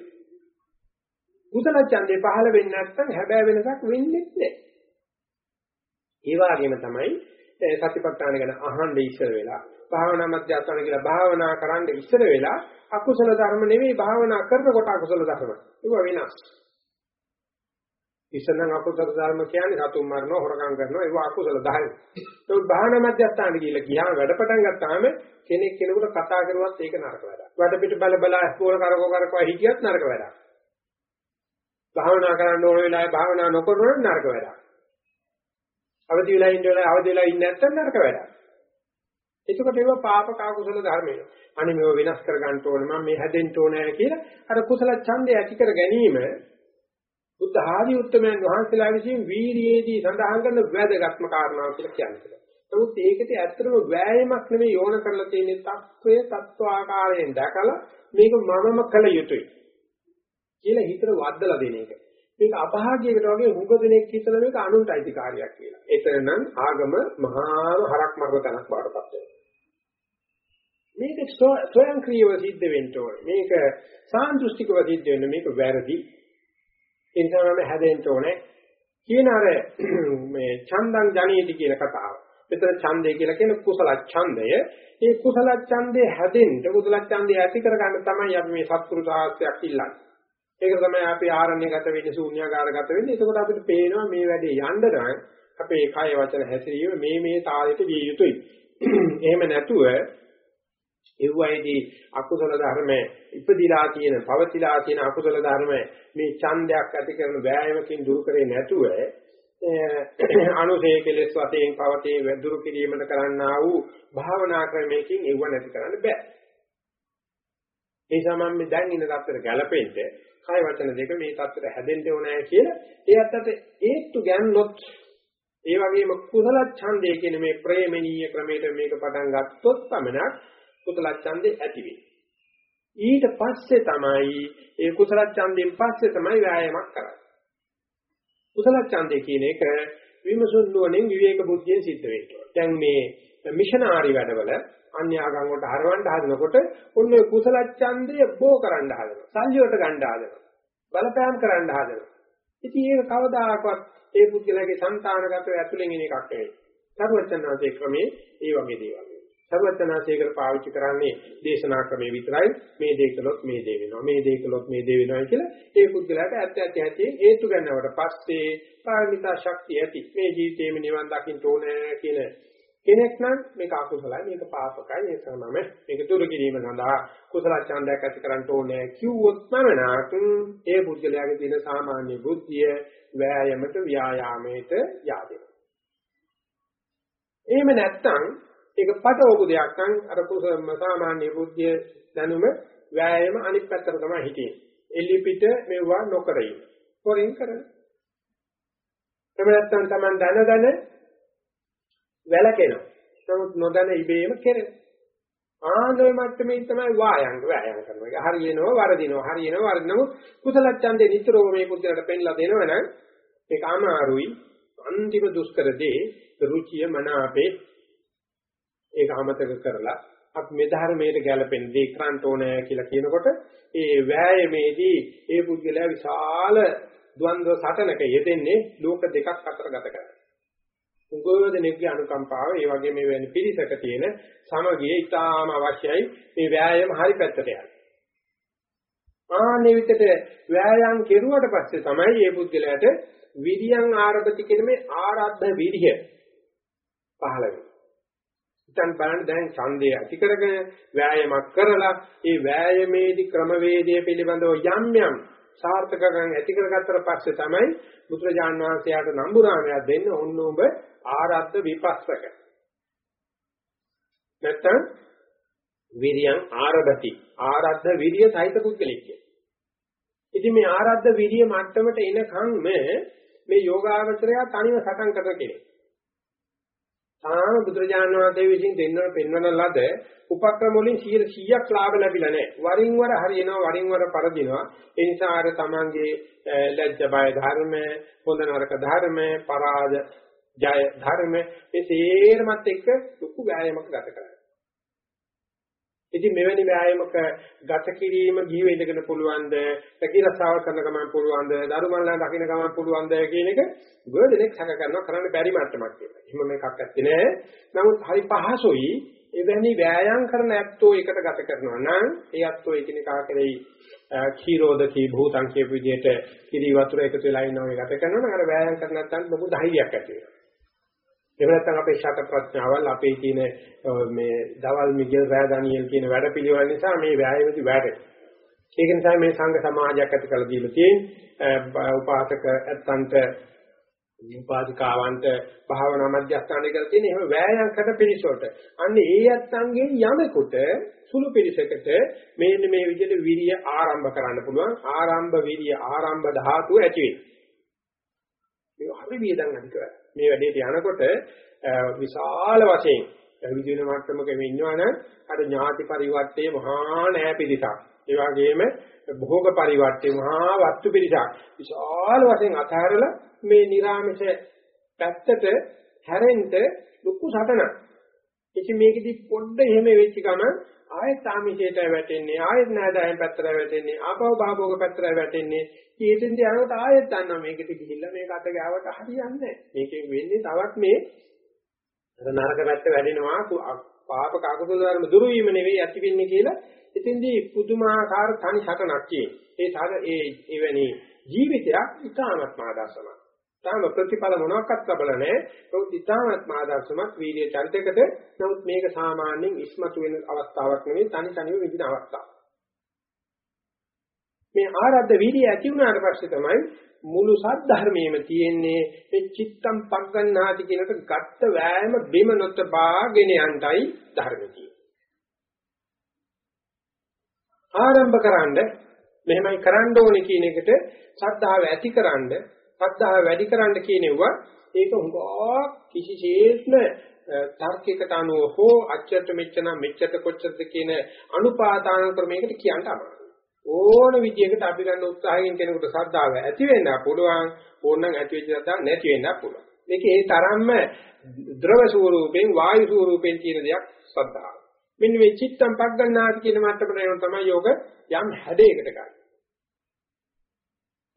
කුසල ඡන්දේ පහළ වෙන්නේ නැත්නම් හැබෑ වෙනසක් වෙන්නේ නැහැ. ඒ වගේම තමයි සතිපට්ඨාන ගැන අහන්න ඉස්සර වෙලා භාවනා මධ්‍යස්ථාන කියලා භාවනා කරන්න ඉස්සර වෙලා අකුසල ධර්ම නෙවෙයි භාවනා කරනකොට අකුසල ධර්ම. ඒක වෙනස්. ඉස්සනම් අකුසල ධර්ම කියන්නේ සතුන් මරනවා හොරකම් කරනවා ඒවා අකුසල ධර්ම. ඒක භාවනා මධ්‍යස්ථාන කියලා ගියාම වැඩ පටන් ගත්තාම කෙනෙක් කෙනෙකුට කතා කරුවත් ඒක නරක වැඩක්. වැඩ පිට බල බල ස්කෝල කරකෝ කරකෝ හිටියත් නරක වැඩක්. භාවනා කරන්න ඕන වෙලාවේ භාවනා නොකරනොත් නරක වැඩක්. අවදි වෙලා ඉන්න වෙලාවේ අවදි වෙලා ඉන්නේ නැත්නම් නරක වැඩක්. එතකොට ඒවා පාපක අකුසල ධර්මය. අනේ මේව වෙනස් කර ගන්න ඕනේ මම මේ හැදෙන්න ඕනේ කියලා අර කුසල ඡන්දය ඇති කර ගැනීම බුද්ධ ආදී උත්තමයන් වහන්සේලා විසින් වීරියේදී සඳහන් කරන වැදගත්ම කාරණාව කියලා කියන්නේ. නමුත් ඒකට ඇත්තටම වෑයමක් නෙමෙයි යෝන කරලා තියෙන තත්වයේ තත්වාකාරයෙන් දැකලා මේක මමම කළ යුතුයි කියලා හිතට වද්දලා දෙන එක. මේක අභාග්‍යයකට වගේ හුඟ දෙනෙක් හිතන මේක අනුන්ට අයිතිකාරයක් කියලා. එතනනම් ආගම මහා හරක් මරන තැනක් බාටපත් වෙනවා. මේක ස්වයංක්‍රීයව සිද්ධ වෙන්න ඕනේ. මේක සාන්දෘෂ්ටිකව සිද්ධ වෙන්න මේක වැරදි. ඒ නිසා මම හැදෙන්න ඕනේ. කියන අර මේ චන්දං ජනේති කියන කතාව. මෙතන ඡන්දය කියලා කියන කුසල ඡන්දය. ඒ කුසල ඡන්දේ හැදෙන්න කුසල ඡන්දේ ඇති කරගන්න තමයි අපි මේ සත්පුරු සාහස්ත්‍යයක් ඉල්ලන්නේ. ඒක තමයි අපි ආරණ්‍යගත වෙන්නේ ශූන්‍යාකාරගත වෙන්නේ. එතකොට අපිට පේනවා මේ වැඩේ යන්න නම් අපේ කය වචන හැසිරීම මේ මේ තාලෙට විය යුතුයි. එහෙම නැතුව එව්වයිදී අකුසල ධර්ම ඉපදිලා තියෙන, පවතිලා තියෙන අකුසල ධර්ම මේ ඡන්දයක් ඇති කරන වෑයමකින් දුරු කරේ නැතුව අනුසේ කෙලෙස් වශයෙන් පවතේ දුරු කිරීමට කරන්නා වූ භාවනා ක්‍රමයකින් එව්ව නැති කරන්න බෑ. ඒ නිසා මම දැන් ඉන්න තත්ත්වයට ගැලපෙන්න කය වචන දෙක මේ தත්තට හැදෙන්න ඕනෑ කියලා ඒ අත්තට ඒත්තු ගන්නොත් ඒ වගේම කුසල ඡන්දය කියන මේ ප්‍රේමණීය ක්‍රමයට මේක පටන් ගත්තොත් පමණක් කුසල ඡන්දේ ඇති වෙන්නේ. ඊට පස්සේ තමයි ඒ කුසල ඡන්දයෙන් පස්සේ තමයි ව්‍යායාමයක් කරන්නේ. කුසල ඡන්දේ කියන එක විමසුන් නුවණින් විවේක බුද්ධියෙන් සිද්ධ වෙනවා. දැන් මේ මිෂනාරි වැඩවල අන්‍ය ආගම් වලට හරවන්න හදනකොට ඔන්න ඔය කුසල ඡන්දය බෝ කරන්න හදනවා. සංජීවට ගන්න හදනවා. බලපෑම් කරන්න හදනවා. ඉතින් ඒක කවදාකවත් ඒ පුද්ගලයාගේ సంతానගතව ඇතුලෙන් එන එකක් නෙවෙයි. සර්වචනාසේ ක්‍රමේ ඒ වගේ දේවල්. සර්වචනාසේකර පාවිච්චි කරන්නේ දේශනා ක්‍රමේ විතරයි. මේ දේ කළොත් මේ දේ වෙනවා. මේ දේ කළොත් මේ දේ වෙනවා කියලා ඒ පුද්ගලයාට ඇත්ත ඇති ඇති හේතු ගන්නවට පස්සේ පාරමිතා ශක්තිය ඇති. මේ ජීවිතේම නිවන් දකින්න ඕනේ කියන කෙනෙක් නම් මේක අකුසලයි මේක පාපකයි ඒක තමයි. මේක දුරු කිරීම සඳහා කුසල ඡන්දයක් ඇති කරන්න ඕනේ කිව්වොත් නමනක් ඒ පුද්ගලයාගේ තියෙන සාමාන්‍ය බුද්ධිය වෑයමට ව්‍යායාමයට yaadෙනවා එහෙම නැත්නම් ඒක පටවපු දෙයක් නම් අර කුසල සාමාන්‍ය බුද්ධිය දැනුම වෑයම අනිත් පැත්තට තමයි හිටියේ. එලි පිට මෙවුවා නොකර ඉන්න. හොරින් කරන. එහෙම නැත්නම් Taman දන දන වැළකෙනවා. නමුත් නොදැන ඉබේම කෙරෙනවා. ආනෝය මට්ටමේ තමයි වායංග වෑයම් කරනවා. ඒක හරියනවා වරදිනවා හරියනවා වරදිනවා කුසල ඡන්දේ නිතරම මේ පුද්ගලට පෙන්ලා දෙනවනම් ඒක අමාරුයි. අන්තිම දුෂ්කර දේ රුචිය මන අපේ ඒක අමතක කරලා අපි මේ ධර්මයට ගැලපෙන දේ කරන්න ඕනේ කියලා කියනකොට ඒ වෑයමේදී ඒ පුද්ගලයා විශාල ද්වන්ද්ව සටනක යෙදෙන්නේ ලෝක දෙකක් අතර ගත කරනවා. උගෝදෙනෙක්ගේ අනුකම්පාව ඒ වගේ මේ වෙන පිරිසක තියෙන සමගිය ඉතාම අවශ්‍යයි මේ ව්‍යායාම හරි පැත්තට යන්න. ආනේ විතර ව්‍යායාම් කෙරුවට පස්සේ තමයි මේ පුද්ගලයාට විරියං ආරභති කියන මේ ආරද්ධ විරිය පහළ වෙන්නේ. ඉතින් බලන්න දැන් ඡන්දය ඇති කරගෙන ව්‍යායාමයක් කරලා ඒ ව්‍යායාමේදී ක්‍රමවේදය පිළිබඳව යම් යම් සාර්ථකකම් ඇති කරගත්තට පස්සේ තමයි බුදුරජාන් වහන්සේට නම්බුරාමයක් දෙන්න ඕන්න ඔබ ආරද්ධ විපස්සක. නැත්තම් විරියං ආරභති ආරද්ධ විරිය සහිත පුද්ගලෙක් කිය. ඉතින් මේ ආරද්ධ විරිය මට්ටමට එනකන් මේ යෝගාවචරය තනිව සටන් කරන කෙනෙක්. තාම බුදුරජාණන් වහන්සේ විසින් දෙන්නව පෙන්වන ලද උපක්‍රම වලින් 100ක් ලාභ ලැබිලා නැහැ. වරින් වර හරියනවා වරින් වර පරදිනවා. ඒ නිසා අර තමන්ගේ ලැජ්ජ බය ධර්ම, හොඳ නරක ධර්ම, පරාජ ජය ධර්ම මේ තේරමත් එක්ක ලොකු ව්‍යායාමයක් ගත කරනවා. ඉතින් මෙවැනි ව්‍යායාමක ගත කිරීම ජීවෙ ඉඳගෙන පුළුවන්ද, පැකිරසාව කරන ගමන් පුළුවන්ද, දරුමල්ලා දකින්න ගමන් පුළුවන්ද කියන එක ගොඩනෙක් සැක කරනවා කරන්න බැරි මට්ටමක් කියලා. එහෙම මේකක් ඇත්තේ නෑ. නමුත් හරි පහසුයි එවැනි ව්‍යායාම් කරන ඇත්තෝ එකට ගත කරනවා නම් ඒ ඇත්තෝ එකිනෙකා කෙරෙහි ඛීරෝදකී භූතං කියපු විදිහට කිරි වතුර එකතු වෙලා ඉන්නවා ගත කරනවා නම් අර ව්‍යායාම් කරන නැත්නම් ලොකු ධෛර්යයක් ඇති වෙනවා. එහෙම නැත්නම් අපේ ශත ප්‍රඥාවල් අපේ තියෙන මේ දවල් මිගල් රෑ දානියල් කියන වැඩපිළිවෙල නිසා මේ ව්‍යායාමති වැඩේ. ඒක නිසා මේ සංඝ සමාජයක් ඇති කළ දීලා තියෙන්නේ උපාසක ඇත්තන්ට උපාධිකාවන්ට භාවනා මධ්‍යස්ථානය කරලා තියෙන එහෙම වෑයම් කරන පිරිසොට. අන්න ඒ ඇත්තන්ගෙන් යමෙකුට සුළු පිරිසකට මේන්න මේ විදිහට විරිය ආරම්භ කරන්න පුළුවන්. ආරම්භ විරිය ආරම්භ ධාතුව ඇති වෙනවා. මේ හරි වියදම් අධික වැඩ. මේ වැඩේට යනකොට විශාල වශයෙන් විදින මට්ටමක මේ ඉන්නවනම් අර ඥාති පරිවර්තයේ මහා නෑ පිළිසක්. ඒ වගේම භෝග පරිවර්තයේ මහා වස්තු පිළිසක්. විශාල වශයෙන් අතහැරලා මේ නිර්ආමෂ පැත්තට හැරෙන්න ලොකු සටනක්. ඉතින් මේකෙදි පොඩ්ඩ එහෙම වෙච්ච ගමන් ආයෙත් ආමිෂයට වැටෙන්නේ ආයෙත් නෑදෑයන් පැත්තට වැටෙන්නේ ආපව භාභෝග පැත්තට වැටෙන්නේ. ඊටෙන්ද යනකොට ආයෙත් දන්නවා මේකට ගිහිල්ලා මේක අත ගාවට හරියන්නේ මේකෙන් වෙන්නේ තවත් මේ අර නරක පැත්ත වැඩෙනවා. පාප කකුසල ධර්ම දුරු වීම නෙවෙයි ඇති වෙන්නේ කියලා. එතෙන්දී පුදුමාකාර තනි හටනක් තියෙනවා. ඒ ඒ එවැනි ජීවිතයක් ඉතාමත් ආදර්ශමත් තාම ප්‍රතිඵල මොනවාක්වත් ලැබලා නැහැ. නමුත් ඉතාමත් ආදර්ශමත් වීර්ය චරිතයකට නමුත් මේක සාමාන්‍යයෙන් ඉස්මතු වෙන අවස්ථාවක් නෙවෙයි තනි තනිව විඳින අවස්ථාවක්. මේ ආරද්ධ වීර්ය ඇති වුණාට පස්සේ තමයි මුළු සද්ධර්මයේම තියෙන්නේ මේ චිත්තම් පග්ගන්නාති කියනට ගත්ත වෑයම බිම නොතබාගෙන යන්ටයි ධර්මතිය. ආරම්භ කරන්න මෙහෙමයි කරන්න ඕනේ කියන එකට ශ්‍රද්ධාව ඇතිකරනද ශ්‍රද්ධාව වැඩි කරන්න කියනෙවුවා ඒක හුඟා කිසිසේත්ම තර්කයකට අනුව හෝ අච්චට මෙච්චන මෙච්චට කොච්චරද කියන අනුපාදාන ක්‍රමයකට කියන්න අමාරුයි. ඕන විදියකට අපි ගන්න උත්සාහයෙන් කෙනෙකුට ශ්‍රද්ධාව ඇති වෙන්න පුළුවන් ඕනනම් ඇති වෙච්ච ශ්‍රද්ධාව නැති වෙන්න පුළුවන්. මේක ඒ තරම්ම ද්‍රව ස්වරූපෙන් වායු ස්වරූපෙන් තියෙන දෙයක් ශ්‍රද්ධාව. මෙන්න මේ චිත්තම් පග්ගන්නාති කියන මට්ටමට එන තමයි යෝග යම් හැඩයකට ගන්න.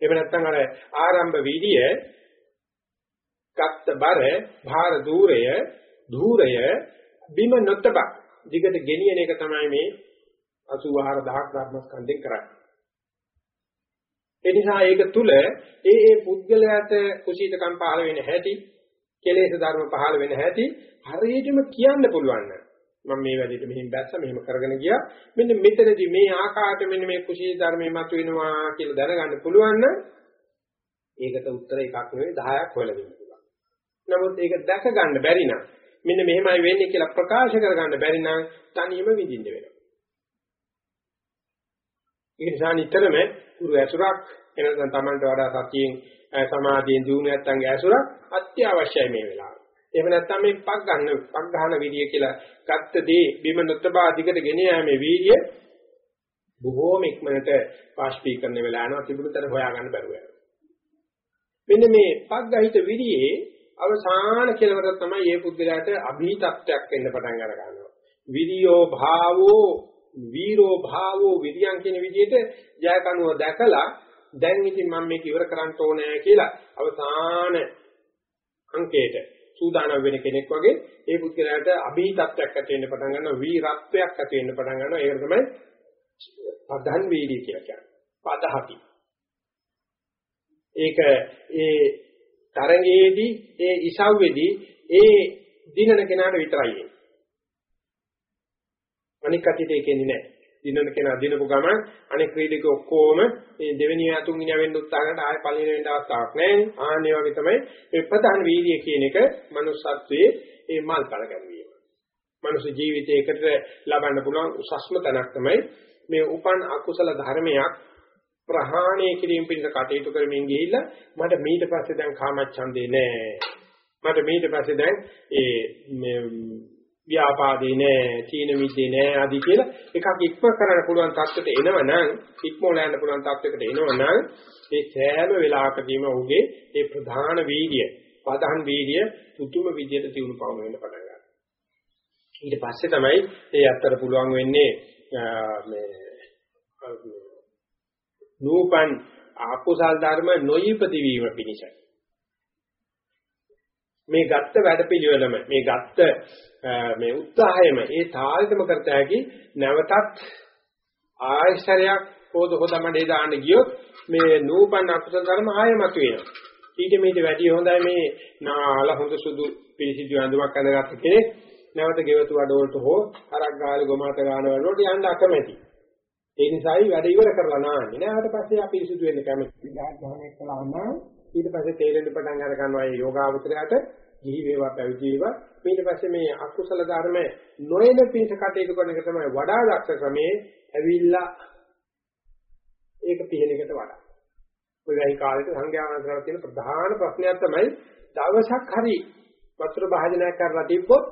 එහෙම නැත්නම් අර ආරම්භ වීර්ය ගත්ත බර භාර දූරය ධූරය බිම නොතබ දිගට ගෙනියන එක තමයි මේ 84000ක් ධර්මස්කන්ධෙන් කරන්නේ. ඒ නිසා ඒක තුල ඒ ඒ පුද්ගලයාට කුසීතකම් පහළ වෙන හැටි, කෙලෙස් ධර්ම පහළ වෙන හැටි හරියටම කියන්න පුළුවන් නේද? මම මේ වැඩේට මෙහින් බැස්ස මෙහෙම කරගෙන ගියා. මෙන්න මෙතනදී මේ ආකාරයට මෙන්න මේ කුසී ධර්මයේ මත වෙනවා කියලා දැනගන්න පුළුවන් නම් ඒකට උත්තර එකක් නෙවෙයි 10ක් හොයලා දෙන්න පුළුවන්. නමුත් ඒක දැක ගන්න බැරි නම් මෙන්න මෙහෙමයි වෙන්නේ කියලා ප්‍රකාශ කර ගන්න බැරි නම් තනියම විඳින්න වෙනවා. ඒ නිසා නිතරම ගුරු ඇසුරක් එනනම් Tamanට වඩා සතියෙන් සමාධියෙන් දිනු නැත්තන්ගේ ඇසුරක් අත්‍යවශ්‍යයි මේ වෙලාවේ. එහෙම නැත්නම් මේ පක් ගන්න පක් ගන්න විදිය කියලා ගත්ත දේ බිම නොතබා දිගට ගෙන යෑමේ වීර්ය බොහෝම ඉක්මනට වාෂ්පීකරණ වෙලා යනවා තිබුණතර හොයාගන්න බැරුව යනවා. මෙන්න මේ පග්ගහිත විරියේ අවසාන කෙලවර තමයි මේ පුද්ගලයාට අභීතත්වයක් වෙන්න පටන් අර ගන්නවා. විරියෝ භාවෝ වීරෝ භාවෝ විරියන් කියන විදිහට ජයකනුව දැකලා දැන් ඉතින් මම මේක ඉවර කරන්න ඕනේ කියලා අවසාන අංකයට සූදානම් වෙන කෙනෙක් වගේ ඒ පුද්ගලයාට අභීතත්වයක් ඇති වෙන්න පටන් ගන්නවා වීරත්වයක් ඇති වෙන්න පටන් ගන්නවා. ඒක තමයි පදන් වීර්ය කියලා කියන්නේ. පදහති. ඒක ඒ තරංගයේදී ඒ ඉසව්වේදී ඒ දිනන කෙනාට විතරයි. එන්නේ අනික් කටිට ඒකෙන්නේ නැහැ. දිනන කෙනා දිනපු ගමන් අනෙක් ක්‍රීඩක ඔක්කොම මේ දෙවෙනි තුන්වෙනි වෙන්න උත්සාහ කරලා ආයෙ පළවෙනි වෙන්න අවස්ථාවක් නැහැ. ආන්නේ වගේ තමයි මේ ප්‍රධාන වීර්ය කියන එක manussත්වයේ ඒ මල් පල ගැනීම. මනුෂ්‍ය ජීවිතයකට ලබන්න පුළුවන් උසස්ම තැනක් තමයි මේ උපන් අකුසල ධර්මයක් ප්‍රහාණය කිරීම පිණිස කටයුතු කරමින් ගිහිල්ලා මට මීට පස්සේ දැන් කාමච්ඡන්දේ නැහැ. මට මීට පස්සේ දැන් ඒ ව්‍යාපාදේ නෑ, තීන මිද්දේ නෑ ආදී කියලා එකක් ඉක්ම කරන්න පුළුවන් තත්ත්වයට එනවනම් ඉක්මෝල යන්න පුළුවන් තත්ත්වයකට එනවනම් ඒ සෑම වෙලාවකදීම ඔහුගේ ඒ ප්‍රධාන වීර්ය, ප්‍රධාන වීර්ය පුතුම විදියට තියුණු පවම වෙන්න පටන් ගන්නවා. ඊට පස්සේ තමයි ඒ අත්තර පුළුවන් වෙන්නේ මේ නූපන් අකුසල් ධර්ම නොයිපති වීම පිණිසයි. මේ ගත්ත වැඩපිළිවෙලම මේ ගත්ත මේ උත්සාහයම ඒ තාලිතම කරත හැකි නැවතත් ආයශරයක් පොද හොදමඩේ දාන්න ගියොත් මේ නූපන් අකුසල ධර්ම ආයෙමත් වෙනවා. ඊට මේට වැඩි හොඳයි මේ නාල හොඳ සුදු පිළිසිදු අඳුමක් අඳගත්ත කෙනෙක් නැවත ගෙවතු වඩවලට හෝ අරක් ගාලේ ගොමාත ගාන වලට යන්න අකමැති. ඒ නිසායි වැඩ ඉවර කරලා නාන්නේ. නෑවට පස්සේ අපි පිරිසුදු වෙන්න කැමති. විදාත් ගහණයක් කළාම ඊට පස්සේ තේරෙන්න පටන් අර ගන්නවා මේ යෝගාවචරයට ගිහි වේවා පැවිදි වේවා. ඊට පස්සේ මේ අකුසල ධර්ම නොයන පිට කටයුතු කරන එක තමයි වඩා දක්ෂ ක්‍රමේ ඇවිල්ලා ඒක පිළිලෙකට වඩා. කොයි කාලෙක සංඥාන කරලා තියෙන ප්‍රධාන ප්‍රශ්නයක් තමයි දවසක් හරි වතුර භාජනය කරලා තිබ්බොත්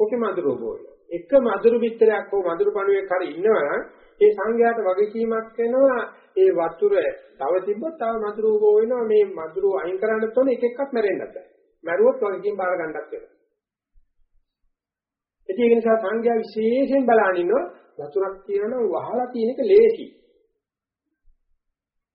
කොකි මදුරු බෝය එක මදුරු මිත්‍රයක් හෝ මදුරු පණුවෙක් හරි ඉන්නවනම් ඒ සංඝයාට වගකීමක් වෙනවා ඒ වතුර තව තිබ්බොත් තව මధుර බෝ වෙනවා මේ මధుර අයින් කරන්න තෝනේ එක එකක් මැරෙන්නත් බෑ. මැරුවොත් වගකීම් බාර ගන්නත් වෙනවා. ඒක නිසා සංඝයා විශේෂයෙන් බලන ඉන්නවා වතුරක් තියෙනවා වහලා තියෙන එක ලේසි.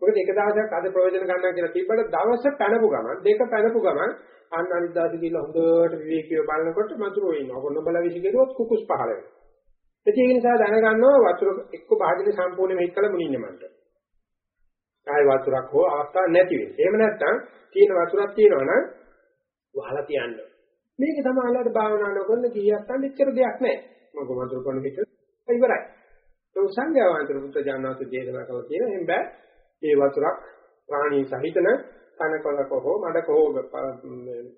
මොකද එක දවසක් අද ප්‍රයෝජන ගන්නවා කියලා තිබ්බට දවස පැනපු ගමන් දෙක පැනපු ගමන් අන්න අනිත් දවසේ ගිහලා හොඳට විවේකීව බලනකොට වතුර වෙනවා. කොන්න බල විසි කෙරුවොත් කුකුස් පහල වෙනවා. ඒක නිසා දැනගන්නවා වතුර එක්ක භාජනේ සම්පූර්ණ මේක කළ මුලින්ම මන්ට. ආය වතුරක් හෝ අවස්ථාවක් නැති වෙන්නේ. එහෙම නැත්නම් තියෙන වතුරක් තියෙනවනම් වහලා තියන්න. මේක තමයි භාවනා නොකරන කීයක් ගන්න ඉච්චර දෙයක් නැහැ. මොකද වතුර කොන පිට ඉවරයි. ඒ සංඝයාවන්තර පුත්‍ර ජානනාත දේශනා කළා කියන එහෙම බෑ. ඒ වතුරක් ප්‍රාණී සහිතන කනකොලක හෝ මඩක හෝ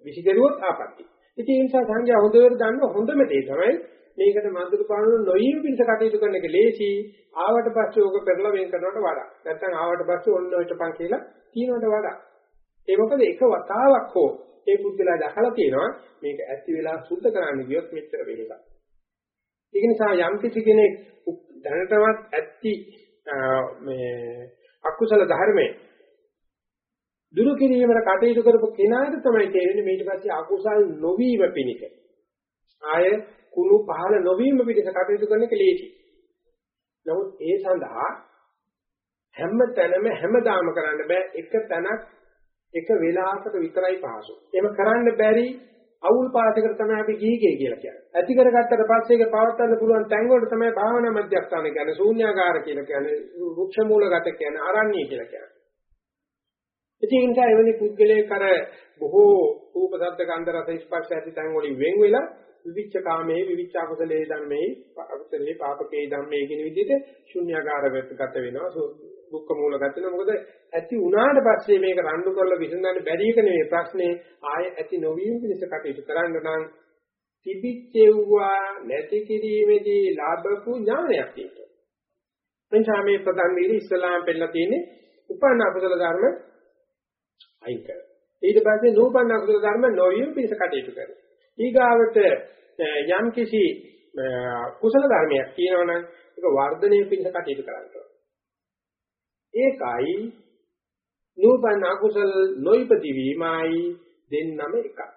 විසිකරුවොත් ආපත්‍ති. ඉතින් ඒ නිසා සංඝයා හොඳට දන්න හොඳම දේ තමයි මේකට මන්දුරු පානු නොයීම පිණිස කටයුතු කරන එක ලේසි. ආවට පස්සේ ඕක පෙරලා වෙන් කරනවට වඩා. නැත්නම් ආවට පස්සේ ඔන්න ඔයටපන් කියලා කියනවට වඩා. ඒ මොකද එක වතාවක් හෝ ඒ පුද්ගලයා දැකලා තියෙනවා මේක ඇති වෙලා සුද්ධ කරන්න ගියොත් මෙච්චර වෙහෙසක්. ඒක නිසා යම් කිසි කෙනෙක් දැනටමත් ඇත්ති මේ අකුසල ධර්මයේ දුරු කිරීමකට කටයුතු කරපු කෙනාට තමයි තේරෙන්නේ ඊට පස්සේ අකුසල් නොවීම පිණිස. ආය කුණු පහළ නොවීම පිණිස කටයුතු කරන එක ලේසි. නමුත් ඒ සඳහා හැම තැනම හැමදාම කරන්න බෑ එක තැනක් එක වෙලාවකට විතරයි පහසු. එහෙම කරන්න බැරි අවුල් පාසයකට තමයි අපි ගිහිගේ කියලා කියන්නේ. ඇති කරගත්තට පස්සේ ඒක පවත්වන්න පුළුවන් තැන් වලට තමයි භාවනා මධ්‍යස්ථාන කියන්නේ ශූන්‍යාකාර කියලා කියන්නේ වෘක්ෂ මූලගත කියන්නේ අරණ්‍ය කියලා කියන්නේ. ඉතින් ඒ නිසා එවැනි පුද්ගලයෙක් අර බොහෝ රූප ශබ්ද ගන්ධ රස ස්පර්ශ ඇති තැන් වලින් වෙන් වෙලා විවිච්ඡ කාමයේ විවිච්ඡ අකුසලයේ ධම්මේ අකුසලයේ පාපකේ ධම්මේ කියන විදිහට ශුන්‍යාකාරගත වෙනවා. දුක්ඛ මූලගත වෙනවා මොකද ඇති වුණාට පස්සේ මේක රණ්ඩු කරලා විසඳන්න බැරි එක නෙවෙයි ප්‍රශ්නේ. ආය ඇති නොවීම පිණිස කටයුතු කරන්න නම් තිබිච්චෙව්වා නැති කිරීමේදී ලැබපු ඥානයක් තියෙනවා. එනිසා මේ ප්‍රධාන වීර්ය ඉස්ලාම් පෙන්නලා තියෙන්නේ උපන්න අකුසල ධර්ම අයින් කර ඊට පස්සේ නූපන්න අකුසල ධර්ම නොවීම පිණිස කටයුතු කරනවා ඊගාවට යම් කිසි කුසල ධර්මයක් තියෙනවනම් ඒක වර්ධනය පිණිස කටයුතු කරනවා. ඒකයි නූපන් අකුසල නොයිපති වීමයි දෙන්නම එකයි.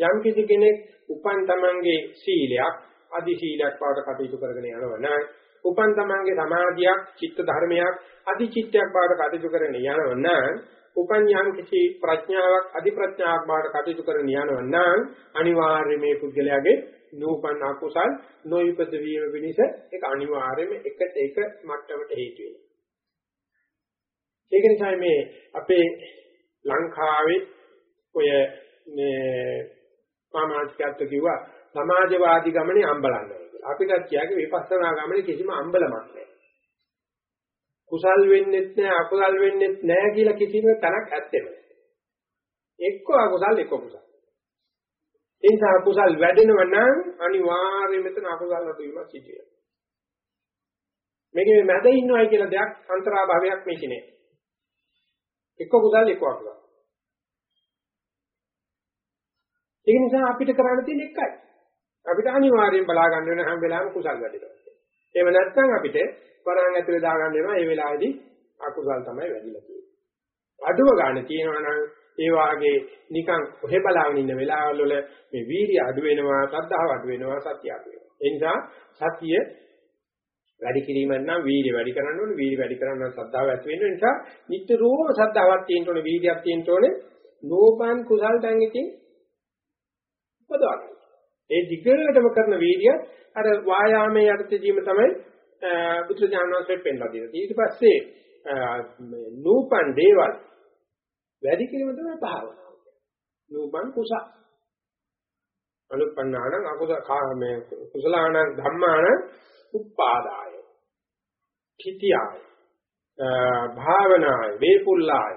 යම් කිසි කෙනෙක් උපන් තමන්ගේ සීලයක් අදි සීලයක් බවට කටයුතු කරගෙන යනවනම් උපන් තමන්ගේ සමාධියක් චිත්ත ධර්මයක් අදි චිත්තයක් බවට කටයුතු කරගෙන යනවනම් උපන් යම් කිසි ප්‍රඥාවක් අධි ප්‍රඥාවක් බවට කටයුතු කරන යනවා නම් අනිවාර්යයෙන් මේ පුද්ගලයාගේ නූපන් අකුසල් නොයිපද වීම පිණිස ඒක අනිවාර්යයෙන්ම එකට එක මට්ටමට හේතු වෙනවා. ඒක නිසා මේ අපේ ලංකාවේ ඔය මේ සමාජිකත්ව කිව්වා සමාජවාදී ගමනේ අම්බලන්නේ කියලා. අපි කච්චියාගේ විපස්සනා ගමනේ කිසිම අම්බලමක් නැහැ. කුසල් වෙන්නෙත් නැහැ අකුසල් වෙන්නෙත් නැහැ කියලා කිසිම තැනක් ඇත්තෙම නැහැ. එක්ක අකුසල් එක්ක කුසල්. ඒ නිසා අකුසල් වැඩෙනව නම් අනිවාර්යයෙන් මෙතන අකුසල් අඩුවීමක් සිදු වෙනවා. මේකේ මැද ඉන්නවයි කියලා දෙයක් අන්තරාභාවයක් මේකේ නෑ. එක්ක කුසල් එක්ක අකුසල්. ඒ නිසා අපිට කරන්න තියෙන එකයි. අපිට අනිවාර්යෙන් බලා ගන්න වෙන හැම වෙලාවෙම කුසල් වැඩෙනවා. එහෙම නැත්නම් අපිට වරන් ඇතුලේ දාගන්න වෙනවා ඒ වෙලාවේදී අකුසල් තමයි වැඩිලා තියෙන්නේ. අඩුව ගන්න තියෙනවා නම් ඒ වාගේ නිකන් කොහෙ බලාගෙන ඉන්න වෙලාවල් වල මේ වීර්ය අඩු වෙනවා, සද්ධාව අඩු වෙනවා, සත්‍ය අඩු වෙනවා. ඒ නිසා සතිය වැඩි කිරීම නම් වීර්ය වැඩි කරන්න ඕනේ, වීර්ය වැඩි කරන්න නම් සද්ධාව ඇති වෙන නිසා නිතරම සද්ධාවක් තියෙන්න ඕනේ, වීර්යයක් තියෙන්න ඕනේ. නෝපන් කුසල් දැන් ඉතින් උපදවන්න. ඒ දිගටම කරන වීර්ය අර වායාමයේ යටතේදීම තමයි බුදු ඥානවන්සේ පෙන්ලා දෙනවා. ඊට පස්සේ මේ නූපන් දේවල් වැඩි කිරීම තමයි භාවනාව. නූපන් කුසල. අනුපන්නාන අකුසල කාමයේ කුසලාන ධම්මාන උපාදාය. කිතියයි. භාවනාය වේපුල්ලාය.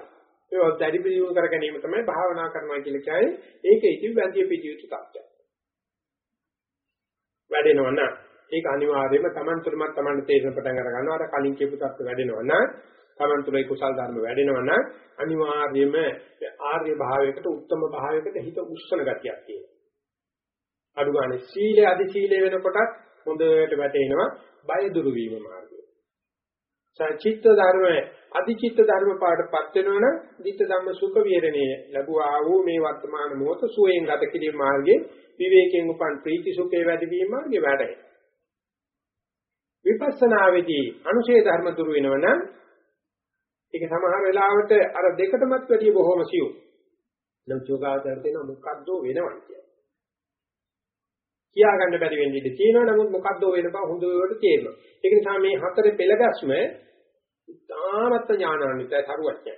ඒක දැඩි පිළිවෙල කර ගැනීම තමයි භාවනා කරනවා කියලා කියන්නේ. ඒක ඉති වැදිය පිටියුතු තත්ත්වයක්. වැඩෙනවා නම් ඒක අනිවාර්යයෙන්ම Taman තුරමත් Taman තේරෙන පටන් අර ගන්නවා. අර කලින් කියපු තත්ත්ව වැඩෙනවා නම් Taman තුරේ කුසල් ධර්ම වැඩෙනවා නම් අනිවාර්යයෙන්ම ආර්ය භාවයකට උත්තම භාවයකට හිත උස්සන ගතියක් තියෙනවා. අඩු ගානේ සීලය අධි සීලය වෙනකොටත් හොඳට වැටෙනවා බය දුරු වීම මාර්ගය. සචිත්ත ධර්ම අධිචිත්ත ධර්ම පාඩපත් වෙනවනම් ditta ධම්ම සුඛ විහරණය ලැබුවා වූ මේ වර්තමාන මොහොත සුවයෙන් ගත කිරීම මාර්ගයේ විවේකයෙන් උපන් ප්‍රීති සුඛේ වැඩි වීම මාර්ගේ වැඩේ. විපස්සනාවේදී අනුශේ ධර්ම දුරු වෙනවනම් ඒක සමහර වෙලාවට අර දෙකටමත් වැඩිය බොහොම සියුම්. නම් යෝගාචර දෙන මොකද්ද වෙනවයි කියන්නේ. කියා ගන්න බැරි වෙන්න ඉඩ තියෙනවා. නමුත් මොකද්ද වෙන බව හොඳට තේරෙනවා. ඒක නිසා මේ හතරේ පෙළගස්ම ඉතාමත් ඥානාන්විතයි සරුවච්චයි.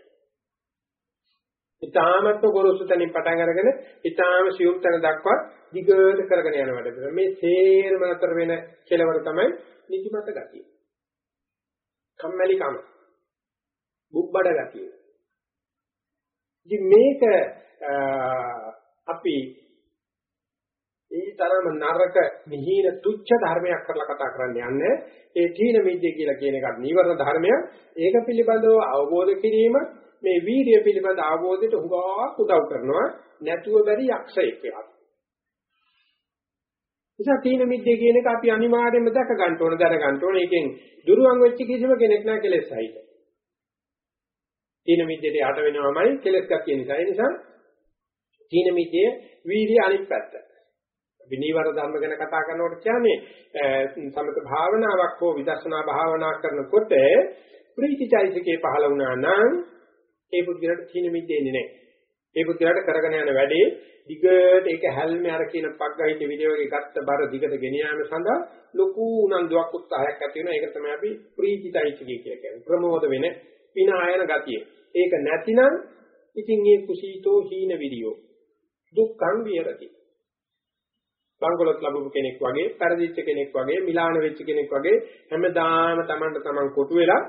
ඉතාමත් ගොරෝසු තැනින් පටන් අරගෙන ඉතාම සියුම් තැන දක්වා දිගට කරගෙන යන වැඩ. මේ සේරම අතර වෙන කෙලවර තමයි නිදිමත ගතිය. කම්මැලි කම. බුබ්බඩ ගතිය. ඉතින් මේක අපි ඒ තරම නරක මිහින තුච්ඡ ධර්මයක් කරලා කතා කරන්න යන්නේ ඒ තීන මිද්දේ කියලා කියන එකත් නීවරණ ධර්මයක් ඒක පිළිබඳව අවබෝධ කිරීම මේ වීර්ය පිළිබඳ අවබෝධයට හුඟක් උදව් කරනවා නැතුව බැරි යක්ෂයෙක් කියලා. නිසා තීන මිද්දේ කියන එක අපි අනිවාර්යයෙන්ම දැක ගන්න ඕන දැන ගන්න ඕන. ඒකෙන් දුරුවන් වෙච්ච කිසිම කෙනෙක් නෑ කෙලෙස් සහිත. තීන මිද්දේට යට වෙනවමයි කෙලෙස් ගැතිය නිසා. ඒ නිසා තීන මිද්දේ වීර්ය අනිත් පැත්ත. විනීවර ධර්ම ගැන කතා කරනකොට කියන්නේ සමත භාවනාවක් හෝ විදර්ශනා භාවනා කරනකොට ප්‍රීතිචෛතසිකේ පහළ වුණා නම් ඒ පුද්ගලයාට තීන මිද්දේන්නේ නැහැ. ඒ පුද්ගලයාට කරගෙන යන වැඩේ දිගට ඒක හැල්මේ අර කියන පග්ගහිත විදියෝගේ ගත්ත බර දිගට ගෙන යාම සඳහා ලොකු උනන්දුවක් උත්සාහයක් ඇති වෙනවා. ඒක තමයි අපි ප්‍රීතිචෛතසිකේ කියලා කියන්නේ. ප්‍රමෝද වෙන විනායන ගතිය. ඒක නැතිනම් ඉතින් මේ කුසීතෝ හීන විරියෝ දුක්ඛං විහෙරති. බංගලොත් ලැබපු කෙනෙක් වගේ, පරිදිච්ච කෙනෙක් වගේ, මිලාන වෙච්ච කෙනෙක් වගේ හැමදාම Tamanට Taman කොටු වෙලා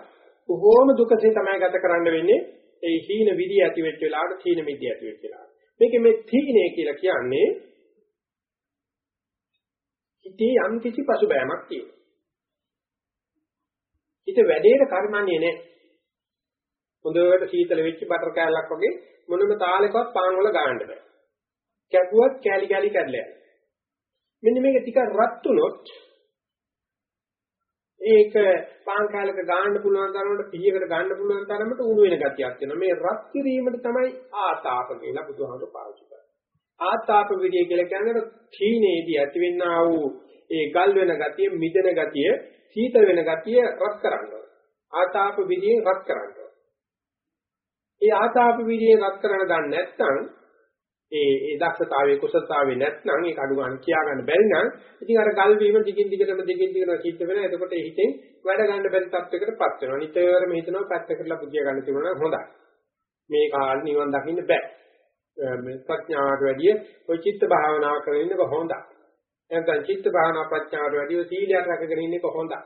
බොහෝම දුකසේ තමයි ගත කරන්න වෙන්නේ. ඒ හීන විදිය ඇති වෙච්ච වෙලාවට තීන මිදිය ඇති වෙච්ච වෙලාවට. මේකේ මේ තීනේ කියලා කියන්නේ හිතේ යම් කිසි පසුබෑමක් තියෙනවා. හිත වැඩේට කර්මන්නේ නැහැ. හොඳට සීතල වෙච්ච බටර් කෑල්ලක් වගේ මොනම තාලයකවත් පාන් වල ගන්න බෑ. කැපුවත් කෑලි කෑලි කැඩලා යනවා. මෙන්න මේක ටිකක් රත් වුණොත් ඒක පාන් කාලයක ගන්න පුළුවන් තරමට පියකට ගන්න පුළුවන් තරමට උණු වෙන ගතියක් තියෙනවා. මේ රත් කිරීමට තමයි ආතාප කියලා බුදුහාමුදුරුවෝ පාවිච්චි කරන්නේ. ආතාප විදිය කියලා කියන්නේ තීනේදී ඇතිවෙනා වූ ඒ ගල් වෙන ගතිය, මිදෙන ගතිය, සීතල වෙන ගතිය රත් කරනවා. ආතාප විදියෙන් රත් කරනවා. ඒ ආතාප විදියෙන් රත් කරන ගන්න නැත්නම් ඒ ඒ දක්ෂතාවයේ කුසලතාවයේ නැත්නම් ඒක අඩු ගන්න කියා ගන්න බැරි නම් ඉතින් අර ගල් වීම දිගින් දිගටම දිගින් දිගටම සිද්ධ වෙනවා. එතකොට ඒ හිතෙන් වැඩ ගන්න බැරි තත්යකටපත් වෙනවා. නිතරම හිතනවා පැත්තකටලා පුදිය ගන්න තිබුණා හොඳයි. මේ කාල නිවන් දකින්න බෑ. මේ ප්‍රඥාවට වැඩිය ඔය චිත්ත භාවනාව කරගෙන ඉන්නක හොඳයි. නැත්නම් චිත්ත භාවනා ප්‍රඥාවට වැඩිය සීලයක් රැකගෙන ඉන්නක හොඳයි.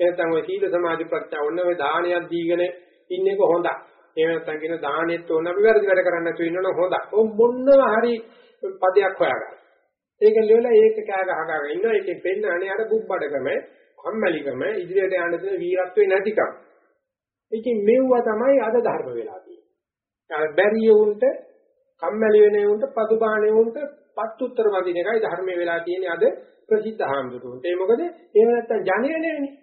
නැත්නම් ඔය සීල සමාධි ප්‍රඥා ඔන්න ඔය දානයක් දීගෙන ඉන්නක හොඳයි. එහෙම නැත්නම් කියන දානෙත් ඕන අපි වැරදි වැඩ කරන්න නැතුව ඉන්නවනම් හොඳයි. ඔය මොනවා හරි පදයක් හොයාගන්න. ඒක ලියලා ඒක කෑ ගහගන්න ඉන්නවා. ඒකෙන් පෙන්නන්නේ අර බුබ්බඩකම, කම්මැලිකම, ඉදිරියට යන්න දෙන වීරත්වේ නැතිකම. ඉතින් මෙව්වා තමයි අද ධර්ම වෙලා තියෙන්නේ. බැරිය උන්ට, කම්මැලි වෙන උන්ට, පදුබාහනේ උන්ට පත් උත්තර වදින එකයි ධර්මයේ වෙලා තියෙන්නේ අද ප්‍රසිද්ධ හාමුදුරුවන්ට. ඒ මොකද එහෙම නැත්නම් ජනය නැහැනේ.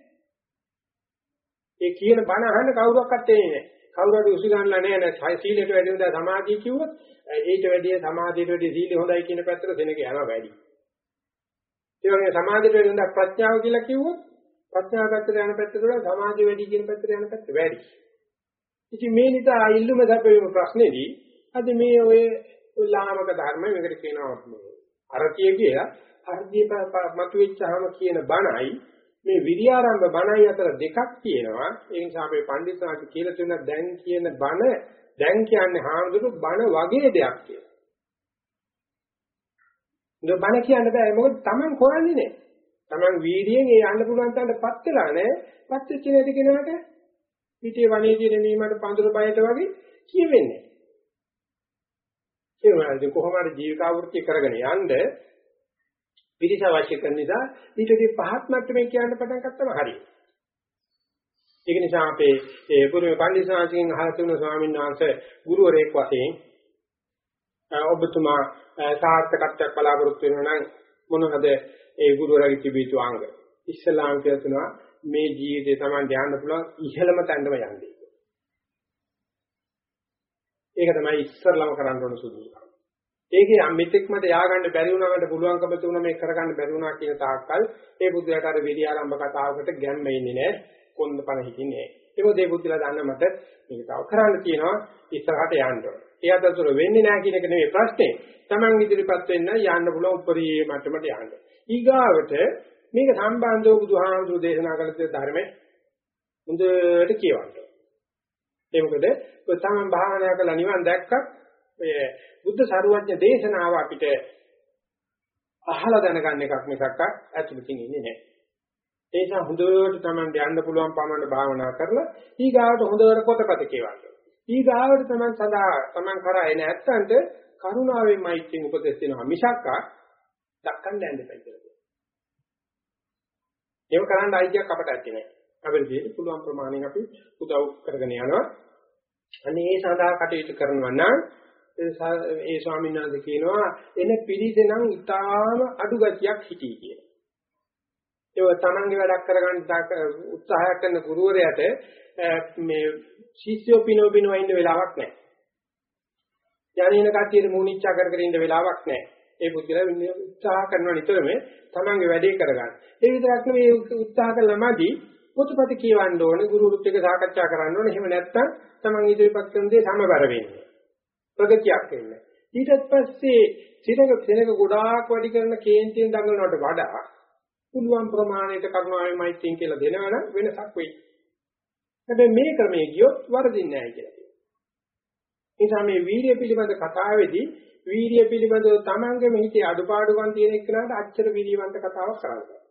ඒ කියන බණ අහන්න කවුරක්වත් එන්නේ නැහැ. කවුරු හරි උසි ගන්නලා නැහැ නේද සීලයට වැඩි හොඳ සමාධිය කිව්වොත් ඊට වැඩිය සමාධියට වැඩිය සීලය හොඳයි කියන පැත්තට දෙනක යනවා වැඩි. ඒ වගේ සමාධියට වැඩි හොඳ ප්‍රඥාව කියලා කිව්වොත් ප්‍රඥාව පැත්තට යන පැත්තට වඩා සමාධිය වැඩි කියන පැත්තට යන පැත්ත වැඩි. ඉතින් මේ නිසා ඉල්ලුම සැපයීම ප්‍රශ්නේදී අද මේ ඔය ලාමක ධර්ම මේකට කියනවා අරතිය කියලා අර්ධිය මතුවෙච්චාම කියන බණයි මේ විරියාරම්භ බණයි අතර දෙකක් තියෙනවා. ඒ නිසා අපේ පඬිස්සාට කියලා තියෙන දැන් කියන බණ දැන් කියන්නේ හාමුදුරු බණ වගේ දෙයක් කියලා. ඒක බණ කියන්න බෑ මොකද Taman කරන්නේ නෑ. Taman වීර්යයෙන් ඒ යන්න පුළුවන් තැනටපත් වෙලා නෑ. පත් වෙච්ච නේද කෙනාට පිටේ වනේදී නෙමීමට පඳුර බයට වගේ කියවෙන්නේ. ඒ වගේ කොහොම හරි ජීවිකාවෘත්ති කරගෙන යන්න පිරිස අවශ්‍ය කරන නිසා ඊට වඩා පහත් මට්ටමේ කියන්න පටන් ගත්තම හරියි. ඒක නිසා අපේ ඒ පුරුමේ පඬිස්සාංශයෙන් අහලා තුන ස්වාමීන් වහන්සේ ගුරුවරයෙක් වශයෙන් ඔබතුමා සාර්ථකත්වයක් බලාපොරොත්තු වෙනවා නම් මොනවද ඒ ගුරුවරයාගේ තිබීතු අංග? ඉස්ලාම් කියනවා මේ ජීවිතේ Taman ධ්‍යාන පුළුවන් ඉහළම තැනම යන්නේ. ඒක තමයි ඉස්සරලම කරන්න ඕන සුදුසුකම. ඒකේ මෙතෙක් මට ය아가න්න බැරි වුණාකට පුළුවන්කම තුන මේක කරගන්න බැරි වුණා කියන තාක්කල් ඒ බුද්ධයාට අර විරි ආරම්භ කතාවකට ගැම්ම ඉන්නේ නැහැ. කොන්ද පණ හිතින්නේ නැහැ. ඒක දෙය බුද්ධලා දන්න මට මේක තව කරන්න තියෙනවා. ඉස්සරහට යන්න ඕන. ඒ අතරතුර වෙන්නේ නැහැ කියන එක නෙවෙයි ප්‍රශ්නේ. Taman ඉදිරිපත් වෙන්න යන්න පුළුවන් උපරිම මට්ටමට යන්න. ඊගාවට මේක සම්බන්ධව බුදුහාමුදුරු දේශනා කළ ධර්මයේ හොඳට කියවන්න. ඒ මොකද? තමන් භාවනා කරලා නිවන් දැක්කත් මේ බුද්ධ සාරවත්්‍ය දේශනාව අපිට අහලා දැනගන්න එකක් මිසක් ඇතුළතින් ඉන්නේ නැහැ. ඒ නිසා හොඳට තමන්ට යන්න පුළුවන් පමණ භාවනා කරලා ඊගාවට හොඳට පොතපත කියවන්න. ඊගාවට තමන් සදා තමන් කරා එන ඇත්තන්ට කරුණාවෙන් මෛත්‍රියෙන් උපදෙස් දෙනවා මිසක් දක්කන්න යන්න දෙපයි කියලා. ඒක කරන්න අයිතියක් අපට ඇත්තේ නැහැ. අපිට දෙන්න පුළුවන් ප්‍රමාණයෙන් අපි උදව් කරගෙන යනවා. අනේ ඒ සඳහා කටයුතු කරනවා නම් ඒ ස්වාමීන් වහන්සේ කියනවා එන පිළිස නම් ඊටාම අඩු ගතියක් හිටී කියන. ඒක තමන්ගේ වැඩක් කරගන්න උත්සාහ කරන ගුරුවරයාට මේ ශිෂ්‍යෝ පිනෝ පිනෝ ඉන්න වෙලාවක් නැහැ. යන්නේ කට්ටියට මූණිච්චා කර කර ඉන්න වෙලාවක් නැහැ. ඒ පුද්ගලයා උත්සාහ කරනවා නිතරම තමන්ගේ වැඩේ කරගන්න. ඒ විතරක් නෙවෙයි උත්සාහ කළාමදී පොතපත කියවන්න ඕනේ ගුරුවරුත් එක්ක සාකච්ඡා කරන්න ඕනේ. එහෙම නැත්නම් තමන් ඉදිරිපත් කරන දේ සමබර වෙන්නේ. ප්‍රගතියක් එන්නේ. ඊට පස්සේ සිරක සෙනක ගොඩාක් වැඩි කරන කේන්තියෙන් දඟලනවට වඩා පුළුවන් ප්‍රමාණයට කරුණාවෙන් මෛත්‍රියෙන් කියලා දෙනවනම් වෙනසක් වෙයි. හැබැයි මේ ක්‍රමයේ ගියොත් වරදින්නේ නැහැ කියලා කියනවා. ඒ නිසා මේ වීර්ය පිළිබඳ කතාවේදී වීර්ය පිළිබඳව තමන්ගේ මෙහිදී අඩුපාඩුකම් තියෙන එක්කනට අච්චර වීර්යවන්ත කතාවක් කරන්නේ.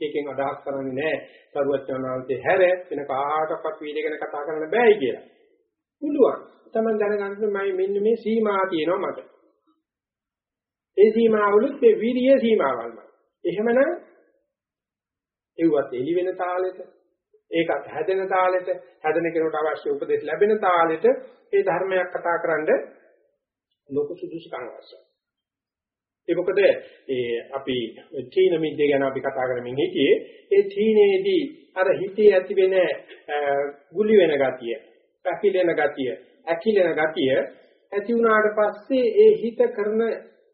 ඒකෙන් අදහස් කරන්නේ නැහැ සරුවචනාංශේ හැර වෙන කාටවත් වීර්ය ගැන කතා කරන්න බෑයි කියලා. පුළුවන්. තමයි දැනගන්න මම මෙන්න මේ සීමා තියෙනවා මට. ඒ සීමාවලුත් මේ වීර්ය සීමාවල්මයි. එහෙමනම් ඒවත් එළි වෙන තාලෙට ඒකත් හැදෙන තාලෙට හැදෙන කෙනෙකුට අවශ්‍ය උපදෙස් ලැබෙන තාලෙට ඒ ධර්මයක් කතා කරන්න ලොකු සුදුසුකම් අවශ්‍යයි. ඒ මොකද ඒ අපි චීන මිද්දේ ගැන අපි කතා කරමින් හිටියේ ඒ චීනේදී අර හිතේ ඇති වෙන ගුලි වෙන ගතිය, පැකිලෙන ගතිය, ඇකිලෙන ගතිය ඇති වුණාට පස්සේ ඒ හිත කරන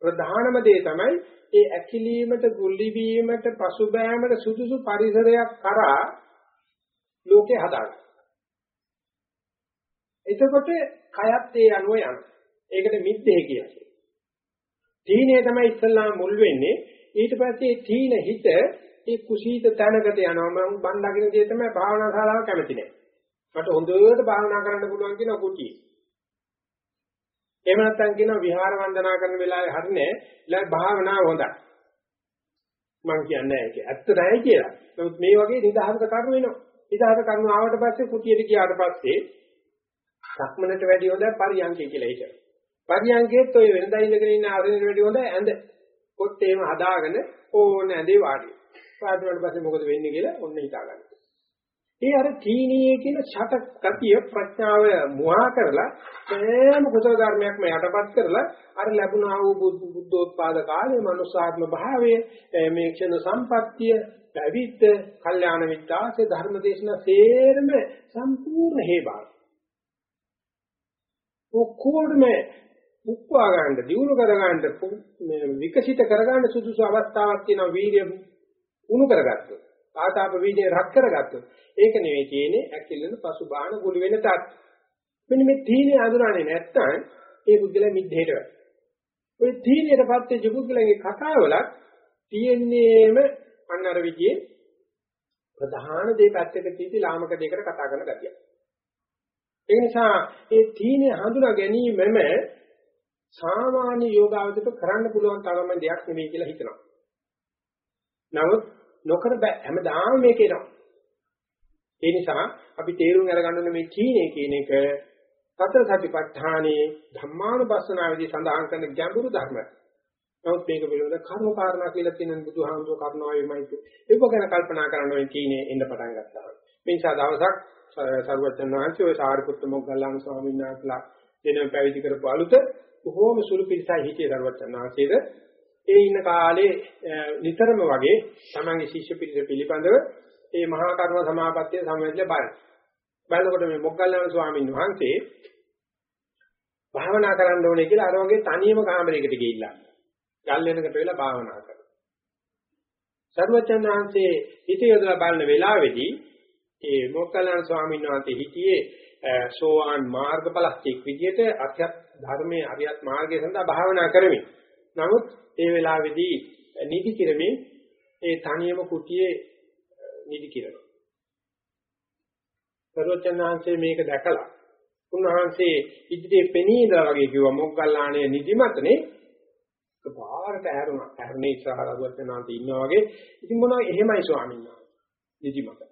ප්‍රධානම දේ තමයි ඒ ඇකිලීමට ගුලි වීමට පසුබෑමට සුදුසු පරිසරයක් කරා ලෝකේ හදාගන්න. එතකොට කයත් ඒ අනුව යනවා. ඒකට මිද්දේ කියන්නේ. තීනේ තමයි ඉස්සල්ලාම මුල් වෙන්නේ. ඊට පස්සේ තීන හිත ඒ කුසීත තැනකට යනවා. මම බණ්ඩගෙන දේ තමයි භාවනා ශාලාව කැමති නැහැ. මට හොඳට භාවනා කරන්න පුළුවන් කියන කුටිය. එහෙම නැත්නම් කියනවා විහාර වන්දනා කරන වෙලාවේ හරිනේ. ඊළඟ භාවනාව හොඳයි. මම කියන්නේ ඒක ඇත්ත නැහැ කියලා. නමුත් මේ වගේ නිදහසක කරුණු වෙනවා. නිදහසක කරුණු ආවට පස්සේ කුටියට ගියාට පස්සේ සක්මනට වැඩි හොඳ පරියන්කය කියලා හිතනවා. පරියන්කේත් ඔය වෙනදා ඉඳගෙන ඉන්න ආරෙන්න වැඩි හොඳ ඇඳ. පොත් එහෙම හදාගෙන ඕන ඇඳේ වාඩි. වාඩි වුණාට පස්සේ මොකද වෙන්නේ කියලා ඔන්න හිතා ගන්න. ඒ අර තීනීයේ කියන ෂට ගතිය ප්‍රඥාව මුවා කරලා සෑම කුසල ධර්මයක්ම යටපත් කරලා අර ලැබුණා වූ බුද්ධෝත්පාද කාලයේ මනුස්සාත්ම භාවයේ මේ ක්ෂණ සම්පත්තිය පැවිද්ද කල්යාණ මිත්‍යාසේ ධර්ම දේශනා සේරම සම්පූර්ණ හේබා ඔක්කොඩම උප්පා ගන්න දිනු කර ගන්න මේ විකසිත කර ගන්න සුදුසු අවස්ථාවක් තියෙනවා වීර්ය උණු කරගත්තොත්. ආතාප වීර්ය රත් කරගත්තොත් ඒක නෙවෙයි තියෙන්නේ ඇකිලෙන පසුබාහන ගුලි වෙන තත් මෙන්න මේ තීනේ අඳුරන්නේ නැත්තම් ඒ බුද්ධල මිද්දේට වැටෙනවා ඔය තීනේට පස්සේ ජුබුද්දලගේ කතාවල තියෙන්නේම අන්න අර විදිහේ ප්‍රධාන දේ පැත්තක තීති ලාමක දෙයකට කතා කරන ගතිය. ඒ නිසා ඒ තීනේ හඳුනා ගැනීමම සාමාන්‍ය යෝගාවචරයට කරන්න පුළුවන් තරම දෙයක් නෙවෙයි කියලා හිතනවා. නමුත් නොකර බෑ හැමදාම මේක එනවා. ඒ නිසා අපි තේරුම් අරගන්න ඕනේ මේ තීනේ කියන එක සතර සතිපට්ඨානේ ධම්මානුපස්සනාවේදී සඳහන් කරන ගැඹුරු ධර්මයක්. නමුත් මේක පිළිබඳ කර්ම කාරණා කියලා තියෙන බුදුහාමුදුර කරුණාවෙමයි ඒක ගැන කල්පනා කරන්න වෙන කීනේ එන්න පටන් ගත්තා. මේ නිසා දවසක් සරුවචන් වහන්සේ ඔය සාරිපුත්ත මොග්ගල්ලාන ස්වාමීන් වහන්සේලා දෙනම පැවිදි කරපු අලුත බොහෝම සුළු පිරිසයි හිටියේ සරුවචන් වහන්සේද ඒ ඉන්න කාලේ නිතරම වගේ තමන්ගේ ශිෂ්‍ය පිරිස පිළිබඳව මේ මහා කර්ම සමාපත්තිය සමවැදලා බලන. බලනකොට මේ මොග්ගල්ලාන ස්වාමීන් වහන්සේ භාවනා කරන්න ඕනේ කියලා අර වගේ තනියම කාමරයකට ගිහිල්ලා. ගල් වෙනකට වෙලා භාවනා කරනවා. සර්වචන් වහන්සේ හිත යොදලා බලන වෙලාවේදී ඒ මොක්කලන් ස්වාමීන් වහන්සේ හිටියේ සෝවාන් මාර්ගඵලස්තික් විදියට අධ්‍යාත්ම ධර්මයේ අරියත් මාර්ගය සඳහා භාවනා කරමින්. නමුත් ඒ වෙලාවේදී නිදි කිරමින් ඒ තනියම කුටියේ නිදි කිරනවා. සර්වචන්නාංශයේ මේක දැකලා උන්වහන්සේ ඉදිරියේ පෙනී ඉඳලා වගේ කිව්වා මොග්ගල්ලාණේ නිදිමතනේ පාරට ඇරුණා. ඇරුණේ ඉස්සරහලුවත් වෙනාන්ට ඉන්නා වගේ. ඉතින් මොනවා එහෙමයි ස්වාමීන් වහන්සේ. නිදිමත.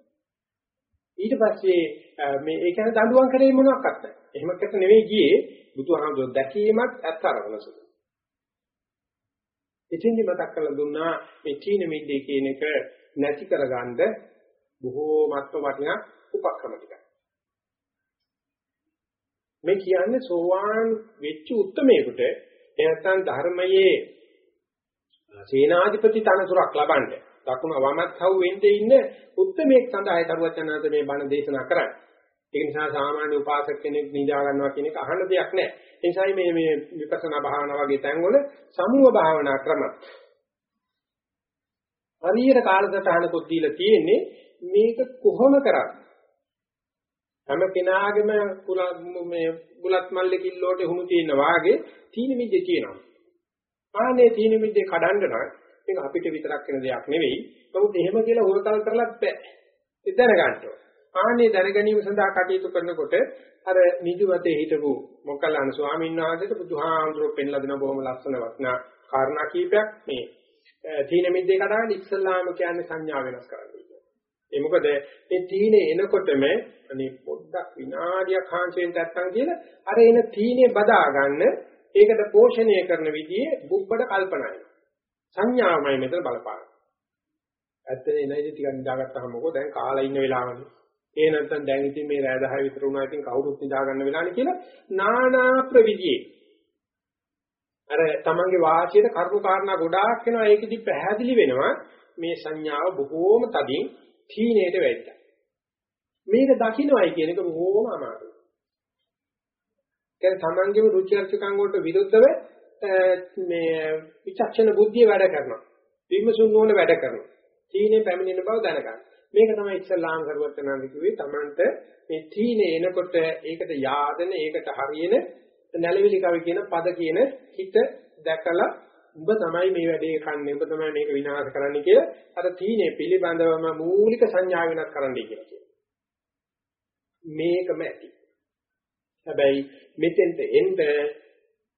ඊට පස්සේ මේ ඒ කියන්නේ දඬුවම් කරේ මොනවත් නැහැ. එහෙමකට නෙවෙයි ගියේ බුදුහාමුදුරුවෝ දැකීමත් ඇත්ත අරගෙන සුදු. එතින්දි මතක් කරලා දුන්නා මේ චීන මිද්දේ කියන එක නැති කරගන්න බොහෝමත්ම වටිනා උපක්‍රම ටිකක්. මේ කියන්නේ සෝවාන් වෙච්ච උත්මයෙකුට එනත්තන් ධර්මයේ සේනාධිපති තනතුරක් ලබන්න දකුණ වමත් හවු වෙන්නේ ඉන්න උත්මයෙක් සඳහායි දරුවචනන්ත මේ බණ දේශනා කරන්නේ. ඒක නිසා සාමාන්‍ය උපාසක කෙනෙක් නිදා ගන්නවා කියන එක අහන්න දෙයක් නැහැ. ඒ නිසායි මේ මේ විපස්සනා භාවනා වගේ තැන්වල සමුහ භාවනා ක්‍රම හරියට කාලසටහනකුත් දීලා තියෙන්නේ මේක කොහොම කරන්නේ හැම කෙනාගේම මේ බුලත් මල්ලේ කිල්ලෝට හුණු තියෙන වාගේ තීන මිද්දේ තියෙනවා. ආනේ තීන මිද්දේ කඩන්න නම් ඒක අපිට විතරක් වෙන දෙයක් නෙවෙයි. නමුත් එහෙම කියලා හොරතල් කරලත් බෑ. ඒ දැනගන්න ඕන. ආනේ දැනගැනීම සඳහා කටයුතු කරනකොට අර නිදිවතේ හිටපු මොකල්ලාන ස්වාමීන් වහන්සේට බුදුහාමුදුරුවෝ පෙන්ලා දෙන බොහොම ලස්සන වටිනා කාරණා කීපයක් මේ තීන මිද්දේ කඩාගෙන ඉස්සල්ලාම කියන්නේ සංඥා වෙනස් කරන්න. ඒ මොකද මේ තීනේ එනකොටම අනේ පොඩ්ඩක් විනාඩියක් හාන්සියෙන් නැත්තම් කියලා අර එන තීනේ බදා ගන්න ඒකට පෝෂණය කරන විදිහේ බුබ්බඩ කල්පනායි. සංඥාමයි මෙතන බලපාන. ඇත්තනේ එනයිද ටිකක් නිදාගත්තාම මොකෝ දැන් කාලා ඉන්න වෙලාවනේ. ඒ නැත්තම් දැන් ඉතින් මේ රෑ 10 විතර වුණා ඉතින් කවුරුත් නිදා ගන්න වෙලානේ කියලා නානා ප්‍රවිදියේ අර තමන්ගේ වාසියට කරුණු කාරණා ගොඩාක් වෙනවා ඒකෙදි පැහැදිලි වෙනවා මේ සංඥාව බොහෝම තදින් තීනේට වැටෙනවා. මේක දකින්නයි කියන එක බොහෝම අමාරුයි. කියන්නේ තමන්ගේම රුචි අරුචිකම් වලට විරුද්ධව මේ විචක්ෂණ බුද්ධිය වැඩ කරනවා. විමසුම් නොවන වැඩ කරනවා. තීනේ පැමිණෙන බව දැනගන්න. මේක තමයි ඉස්ලාම් කරුවත්තනන්ද කිව්වේ තමන්ට මේ තීනේ එනකොට ඒකට yaadන ඒකට හරියන නැලවිලි කවි කියන පද කියන හිත දැකලා උඹ තමයි මේ වැඩේ කන්නේ උඹ තමයි මේක විනාශ කරන්නේ කියලා අර තීනේ පිළිබඳවම මූලික සංඥා වෙනස් කරන්නයි කියලා කියනවා. මේකම ඇති. හැබැයි මෙතෙන්ට එන්න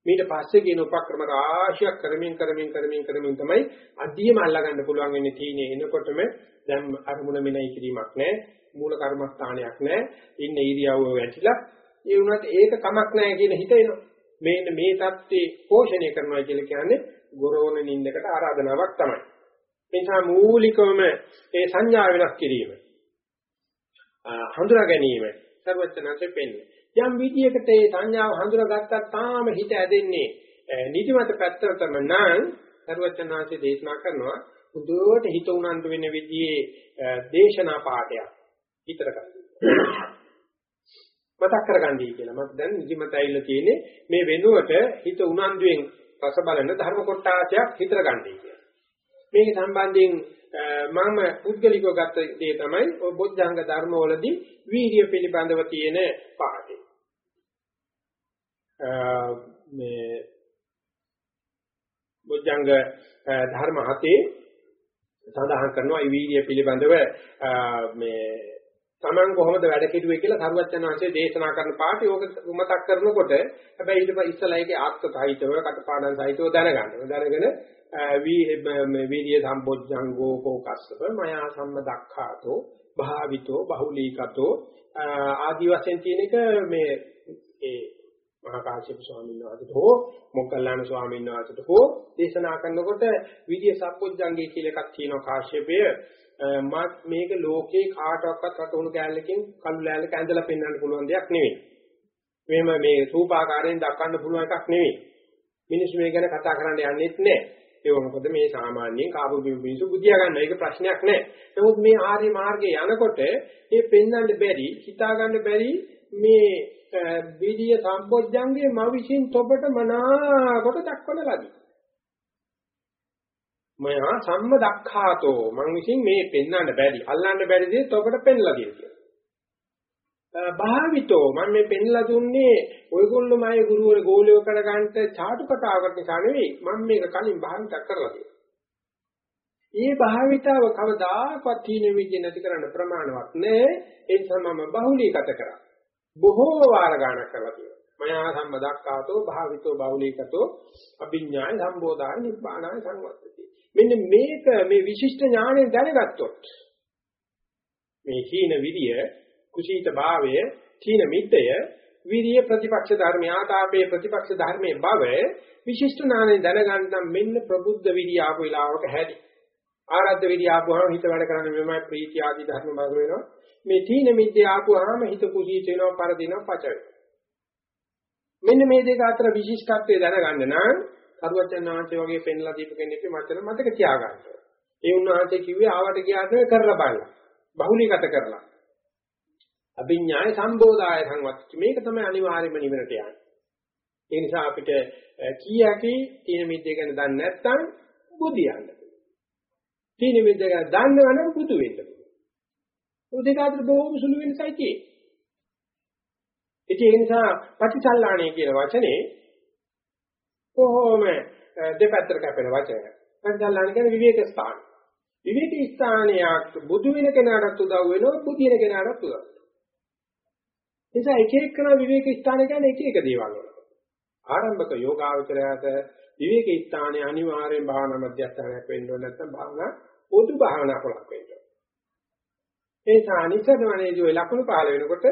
මීට පස්සේ කියන උපක්‍රම රාශියක් කරමින් කරමින් කරමින් කරමින් තමයි අධ්‍යයම අල්ලගන්න පුළුවන් වෙන්නේ තීනේ. එනකොටම දැන් අරමුණ මෙනෙහි කිරීමක් නැහැ. මූල කර්මස්ථානයක් නැහැ. ඉන්න ඉරියව්ව වැටිලා ඒ වුණත් ඒක කමක් නැහැ කියන හිත එනවා. මේ මේ தත්ත්වේ පෝෂණය කරනවා කියලා කියන්නේ ගොරෝණ නින්දකට ආරාධනාවක් තමයි. එනිසා මූලිකවම ඒ සංඥා වෙනස් කිරීම හඳුනා ගැනීම සර්වඥාන්සේ පෙන්නේ යම් විදියකට ඒ සංඥාව හඳුනාගත්තා තාම හිත ඇදෙන්නේ නිදිමත පැත්තටම නම් ਸਰවඥාන්සේ දේශනා කරනවා බුදුවට හිත උනන්දු වෙන විදිහේ දේශනා පාඩයක් විතර කරගන්න. මතක් කරගන්නයි කියලා. මම දැන් නිදිමත ඇවිල්ලා තියෙන්නේ මේ වෙනුවට හිත උනන්දුවෙන් රස බලන ධර්ම කොටාසයක් හිතර ගන්නයි කියන්නේ. මේක සම්බන්ධයෙන් මම පුද්ගලිකව ගත්ත දේ තමයි ඔය බොද්ධංග ධර්ම වලදී වීර්ය පිළිබඳව තියෙන පාඩේ. මේ බොද්ධංග ධර්ම හතේ සඳහන් කරනවා වීර්ය පිළිබඳව මේ Taman කොහොමද වැඩ කෙරුවේ කියලා සරුවච්චන් වහන්සේ දේශනා කරන පාඩේ ඕක මතක් කරනකොට හැබැයි ඊට පස්සේ ඉස්සලා ඒකේ ආත්ම සාහිත්‍යව කටපාඩම් සාහිත්‍යව දැනගන්න. දැනගෙන වී වීර්ය සම්බොජ්ජංගෝ කෝකස්සප මයා සම්මදක්ඛාතෝ භාවිතෝ බහුලීකතෝ ආදි වශයෙන් තියෙන එක මේ ඒ මහා කාශ්‍යප ස්වාමීන් වහන්සේට හෝ මොග්ගල්ලාන ස්වාමීන් වහන්සේට හෝ දේශනා කරනකොට විද්‍ය සම්පොඥංගේ කියලා එකක් තියෙනවා කාශ්‍යපය මත් මේක ලෝකේ කාටවත් රටුණු කෑල්ලකින් කළු ලෑල්ලක ඇඳලා පෙන්වන්න පුළුවන් දෙයක් නෙවෙයි. මෙහෙම මේ රූපාකාරයෙන් දක්වන්න පුළුවන් එකක් නෙවෙයි. මිනිස්සු මේ ගැන කතා කරන්න යන්නේත් නැහැ. ඒක මොකද මේ සාමාන්‍යයෙන් කාබු මිනිස්සු බුදියා ගන්න එක ප්‍රශ්නයක් නැහැ. නමුත් මේ ආර්ය මාර්ගයේ යනකොට මේ පෙන්වන්න බැරි, හිතා ගන්න බැරි මේ විදිය සම්පොඥංගේ මව විසින් තොබට මනාකොට දක්වන ලදී. මයා සම්මදක්ඛාතෝ මං විසින් මේ පෙන්වන්න බැරි අල්ලන්න බැරි දේ තොබට පෙන්ලා දෙනවා. භාවිතෝ මම මේ පෙන්ලා දුන්නේ ඔයගොල්ලෝම අය ගුරුවර ගෝලියෝ කර ගන්නට ചാටු කතාවකට නිසා නෙවෙයි මම මේක කලින් භාවිත කරලා තියෙනවා. මේ භාවිතාව කවදාකවත් තීන විද්‍ය නැති කරන්න ප්‍රමාණවත් නෑ ඒ නිසා මම බහුලීගත කරා. බොහෝ වාර ගණනක් කරලා තියෙනවා. මයා සම්මදක්කාතෝ භාවිතෝ බහුලීගතෝ අභිඥාය සම්බෝධාය නිබ්බානාය සංවත්තති. මෙන්න මේක මේ විශිෂ්ට ඥාණය දැනගත්තොත් මේ හීන විදිය කුසීත භාවය, තීන මිද්දය, විරිය ප්‍රතිපක්ෂ ධර්ම, ආතාපේ ප්‍රතිපක්ෂ ධර්මයේ බව විශිෂ්ට නාමයෙන් දැනගන්න මෙන්න ප්‍රබුද්ධ විරිය ආපු වෙලාවක හැදි. ආරද්ධ විරිය ආපුවාම හිත වැඩ කරන්නේ මෙමය ප්‍රීති ආදී ධර්ම බව වෙනවා. මේ තීන මිද්දේ ආපුවාම හිත කුසීත වෙනවා, පරදිනවා, පච වෙනවා. මෙන්න මේ දෙක අතර විශිෂ්ටත්වය දැනගන්න නම් කරුවචනාංශය වගේ පෙන්ලා දීප කෙනෙක් මතක මතක තියාගන්න. ඒ උන්වහන්සේ කිව්වේ ආවට ගියාට කරලා බලන්න. බහුලීගත කරලා. අභිඥාය සම්බෝධාය සංවත්ති මේක තමයි අනිවාර්යම නිවනට යන්නේ. ඒ නිසා අපිට කීයකී තීන මිද්දේ ගැන දන්නේ නැත්නම් බුදියන්න. තීන මිද්දේ ගැන දන්නවනම් බුදු වෙන්න. ඔය දෙක අතර බොහොම සුළු වෙනසයි තියෙන්නේ. ඉතින් ඒ නිසා පටිචල්ලාණේ කියන වචනේ කොහොම දෙපැත්තට කැපෙන වචනයක්. පටිචල්ලාණ කියන්නේ විවේක ස්ථාන. විවේක ස්ථානයක් බුදු වෙන කෙනාට උදව් වෙනවා බුදින කෙනාට උදව් නිසා එක එකන විවේක ස්ථාන කියන්නේ එක එක දේවල් වල. ආරම්භක යෝගාවචරයට විවේක ස්ථානයේ අනිවාර්යෙන් භාවනා මධ්‍යස්ථානයක් වෙන්න ඕන නැත්නම් භාවනා පොදු භාවනා කොලක් වෙන්න ඕන. ඒ සානිසදමනේදී ඔය ලකුණු පහල වෙනකොට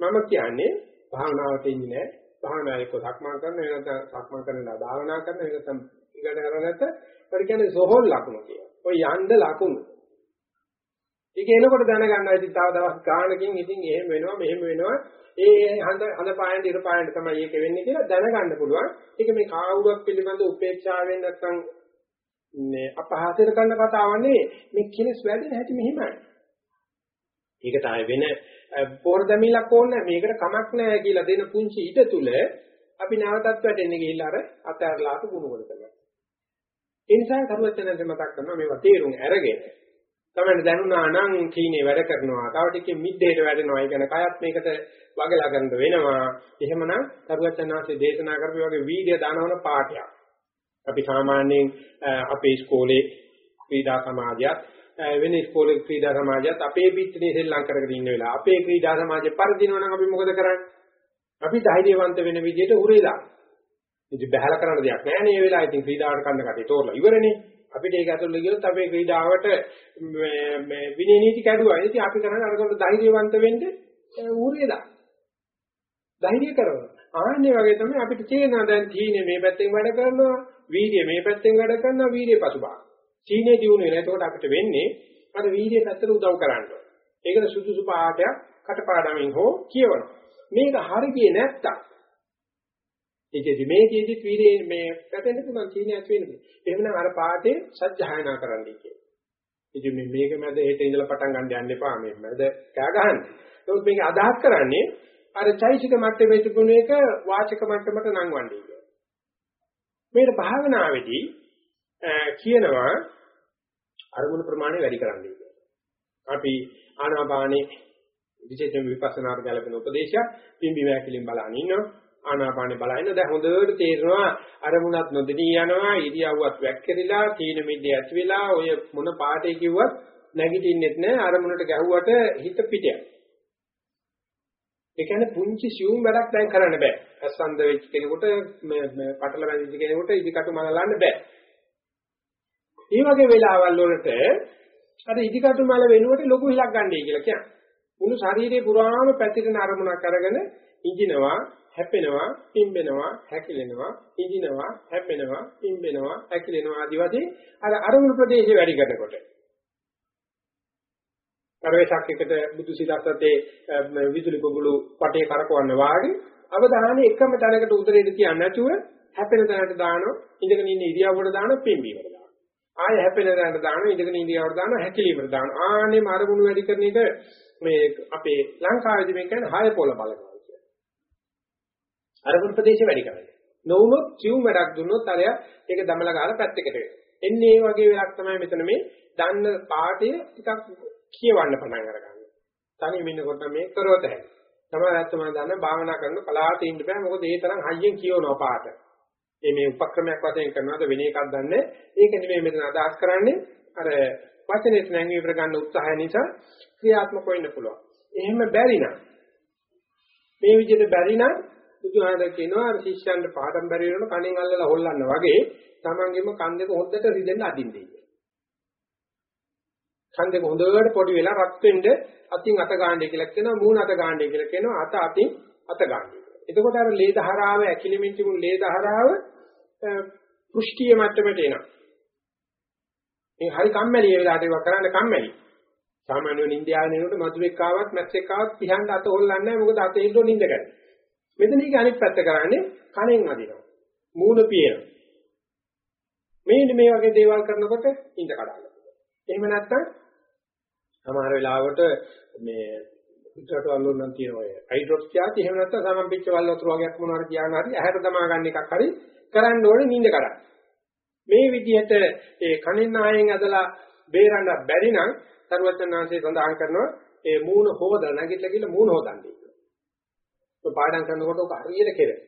මම කියන්නේ භාවනාවට ඉන්නේ නැහැ. භාවනාවේ කො සක්මන් කරන නැත්නම් සක්මන් කරනලා භාවනා කරන නැත්නම් ඉගෙන ගන්න නැත්නම් ඒ කියන්නේ සෝහල් ලකුණු කියලා. ඔය යන්න ලකුණු. ඒක එනකොට දැනගන්නවා ඉතින් තව දවස් ගානකින් ඉතින් එහෙම වෙනවා මෙහෙම වෙනවා ඒ හඳ හඳ පායන ඉර පායන තමයි ඒක වෙන්නේ කියලා දැනගන්න පුළුවන්. ඒක මේ කාවුවක් පිළිබඳ උපේක්ෂාවෙන් නැත්තම් මේ අපහාසයට කරන කතාවක් නෙවෙයි. මේ කෙලස් වැඩෙන හැටි මෙහිමයි. ඒක තමයි වෙන පොර දෙමිලක් ඕනේ මේකට කමක් නැහැ කියලා දෙන පුංචි ඊට තුල අපි නැවතත් වැටෙන්නේ ගිහිල්ලා අර අතහැරලාට ගුණ වල තමයි. ඒ නිසා කරුවචනන්ද මතක් කරනවා මේවා තේරුම් අරගෙන තමයි දැනුණා නම් කීනේ වැඩ කරනවා. තව ටිකකින් මිද්දේට වැඩෙනවා. ඒ කියන්නේ කයත් මේකට වගලා ගන්න වෙනවා. එහෙමනම් කරුවචනාංශයේ දේශනා කරපු වගේ වීර්ය දානවන පාඩයක්. අපි සාමාන්‍යයෙන් අපේ ඉස්කෝලේ ක්‍රීඩා සමාජයත් වෙන ඉස්කෝලේ ක්‍රීඩා සමාජයත් අපේ පිටිනේ සෙල්ලම් කරගෙන ඉන්න වෙලාව. අපේ ක්‍රීඩා සමාජේ පරදිනවා නම් අපි මොකද කරන්නේ? අපි ධෛර්යවන්ත වෙන විදිහට උරේලා. ඉතින් බහැලා කරන්න දෙයක් නැහැ නේ මේ වෙලාවේ. ඉතින් ක්‍රීඩාවට කන්න කටේ තෝරලා ඉවරනේ. අපිට ඒක ඇතුළේ ගියොත් අපේ ක්‍රීඩාවට මේ විනය නීති කැඩුවා. ඉතින් අපි කරන්නේ අරකට ධෛර්යවන්ත වෙන්න ඌරේලා. ධෛර්ය කරනවා. ආන්නේ වගේ තමයි අපිට තේරෙනවා දැන් තීනේ මේ පැත්තෙන් වැඩ කරනවා, වීර්ය මේ පැත්තෙන් වැඩ කරනවා, වීර්ය පසුබා. තීනේ දිනු වෙන. එතකොට අපිට වෙන්නේ අර වීර්ය පැත්තට උදව් කරන්න. ඒකට සුදුසු පාඩයක් කටපාඩමින් හෝ කියවනවා. මේක හරියන්නේ නැත්තම් ඒකෙදි මේකෙදි වීර්යය මේ පැටෙන්න පුළුවන් තීනේ ඇති වෙන්නේ. එහෙමනම් අර පාඩේ සත්‍යයනා කරන්නයි කියන්නේ. ඉතින් මේ මේක මැද හෙට ඉඳලා පටන් ගන්න යන්න එපා මේ මැද කෑ ගහන්න. ඒත් මේක අදහස් කරන්නේ අර චෛසික මට්ටමේ තිබුණ එක වාචක මට්ටමට නංවන්නේ කියලා. මේක භාවනාවේදී කියනවා අරමුණු ප්‍රමාණය වැඩි කරන්න කියලා. අපි ආනාපානේ විශේෂයෙන් විපස්සනාට ගැලපෙන උපදේශයක් පිම්බි වැකිලින් බලන ඉන්නවා. ආනාපානේ බලන දැන් හොඳට තේරෙනවා අරමුණක් නොදෙනී යනවා ඉරියව්වත් වැක්කිරිලා තීන මිද්දේ ඇති වෙලා ඔය මොන පාටේ කිව්වත් නැගිටින්නෙත් නෑ අරමුණට ගැහුවට හිත පිටියක්. ඒ කියන්නේ පුංචි සියුම් වැඩක් දැන් කරන්න බෑ. අසන්ද වෙච්ච කෙනෙකුට මේ පටල වැදිච්ච කෙනෙකුට ඉදිකටු මලලන්න බෑ. මේ වගේ වෙලාවල් වලට අර ඉදිකටු මල වෙනුවට ලොකු හිලක් ගන්නයි කියලා කියන්නේ. මුළු ශරීරේ පුරාම පැතිරෙන අරමුණක් අරගෙන ඉඳිනවා හැපෙනවා, පිම්බෙනවා, හැකිලෙනවා, ඉදිනවා, හැපෙනවා, පිම්බෙනවා, හැකිලෙනවා ආදී වශයෙන් අර අරමුණු ප්‍රදේශය වැඩි කරනකොට පරිවේශක් එකට බුදු සිතාසතේ විදුලි බබළු පටේ කරකවන්න වාගේ අවධානය එකම තැනකට උදරේට තියන්නේ නැතුව හැපෙන තැනට දානවා ඉඳගෙන ඉන්න ඉරියව්වට දානවා පිම්බීමට දානවා ආය හැපෙන තැනට දානවා ඉඳගෙන ඉරියව්වට දානවා හැකිලීමට දානවා ආනේ මරමුණු වැඩි කරන එක මේ අපේ ලංකාවේදී මේ කියන්නේ හය පොළ බලනවා අරමුණු ප්‍රදේශේ වැඩි කරන්නේ. නොවුනොත් සිවුම් වැඩක් දුන්නොත් අරය ඒක දමලා ගහලා පැත්තකට වෙනවා. එන්නේ මේ වගේ වෙලක් තමයි මෙතන මේ දන්න පාඩය ටිකක් කියවන්න පටන් අරගන්නේ. තනියම ඉන්නකොට මේ කරවත හැකියි. තමයි නැත්තම දන්න භාවනා කරන පලාත ඉන්න බෑ මොකද ඒ තරම් හයියෙන් කියවනවා පාට. මේ මේ උපක්‍රමයක් වශයෙන් කරනවාද වෙන එකක් දන්නේ. ඒක නෙමෙයි මෙතන අදහස් කරන්නේ අර වචනෙත් නැංගී ඉවර ගන්න උත්සාහය නිසා ක්‍රියාත්මක වෙන්න පුළුවන්. එහෙම බැරි නම් මේ විදිහට බැරි නම් බුදුහාමර කියනවා අර ශිෂ්‍යයන්ට පාඩම් බැරි වෙනකොට කණෙන් අල්ලලා හොල්ලන්න වගේ තමන්ගෙම කන් දෙක හොද්දට රිදෙන්න අදින්නේ. කන් දෙක හොඳට පොඩි වෙලා රත් වෙන්න අතින් අත ගන්නයි කියලා කියනවා මූණ අත ගන්නයි කියලා කියනවා අත අතින් අත ගන්නයි. එතකොට අර ලේ දහරාව ඇකිලිමින් තිබුණු ලේ දහරාව පෘෂ්ඨිය මට්ටමට එනවා. මේ හරි කම්මැලි ඒ වෙලාවට ඒක කරන්න කම්මැලි. සාමාන්‍යයෙන් ඉන්දියාවේ නේනොට මధుරෙක් ආවත් මැස්සෙක් ආවත් පිහන්න අත හොල්ලන්නේ නැහැ මොකද අත එල්ලෝ නිින්ද ගන්න. මෙතන ඊක අනිත් පැත්ත කරන්නේ කණෙන් අදිනවා. මූණ පියනවා. මේ මේ වගේ දේවල් කරනකොට ඉඳ කඩනවා. එහෙම නැත්නම් සමහර වෙලාවට මේ පිටරට වල නම් තියෙන ඔය හයිඩ්‍රොක්ස් ක්‍යාති එහෙම නැත්නම් සමම්පිච්ච වල් වතුර වගේක් මොනවාරි කියන හරි ඇහැට දමා ගන්න එකක් හරි කරන්න ඕනේ නිින්ද කරා. මේ විදිහට ඒ කණින් ආයෙන් ඇදලා බේරන්න බැරි නම් සරුවචනාංශය සඳහන් කරනවා ඒ මූණ හොදලා නැගිටලා කියලා මූණ හොදන්නේ. ඒක පාඩම් කරනකොට ඔක හරියට කෙරේ.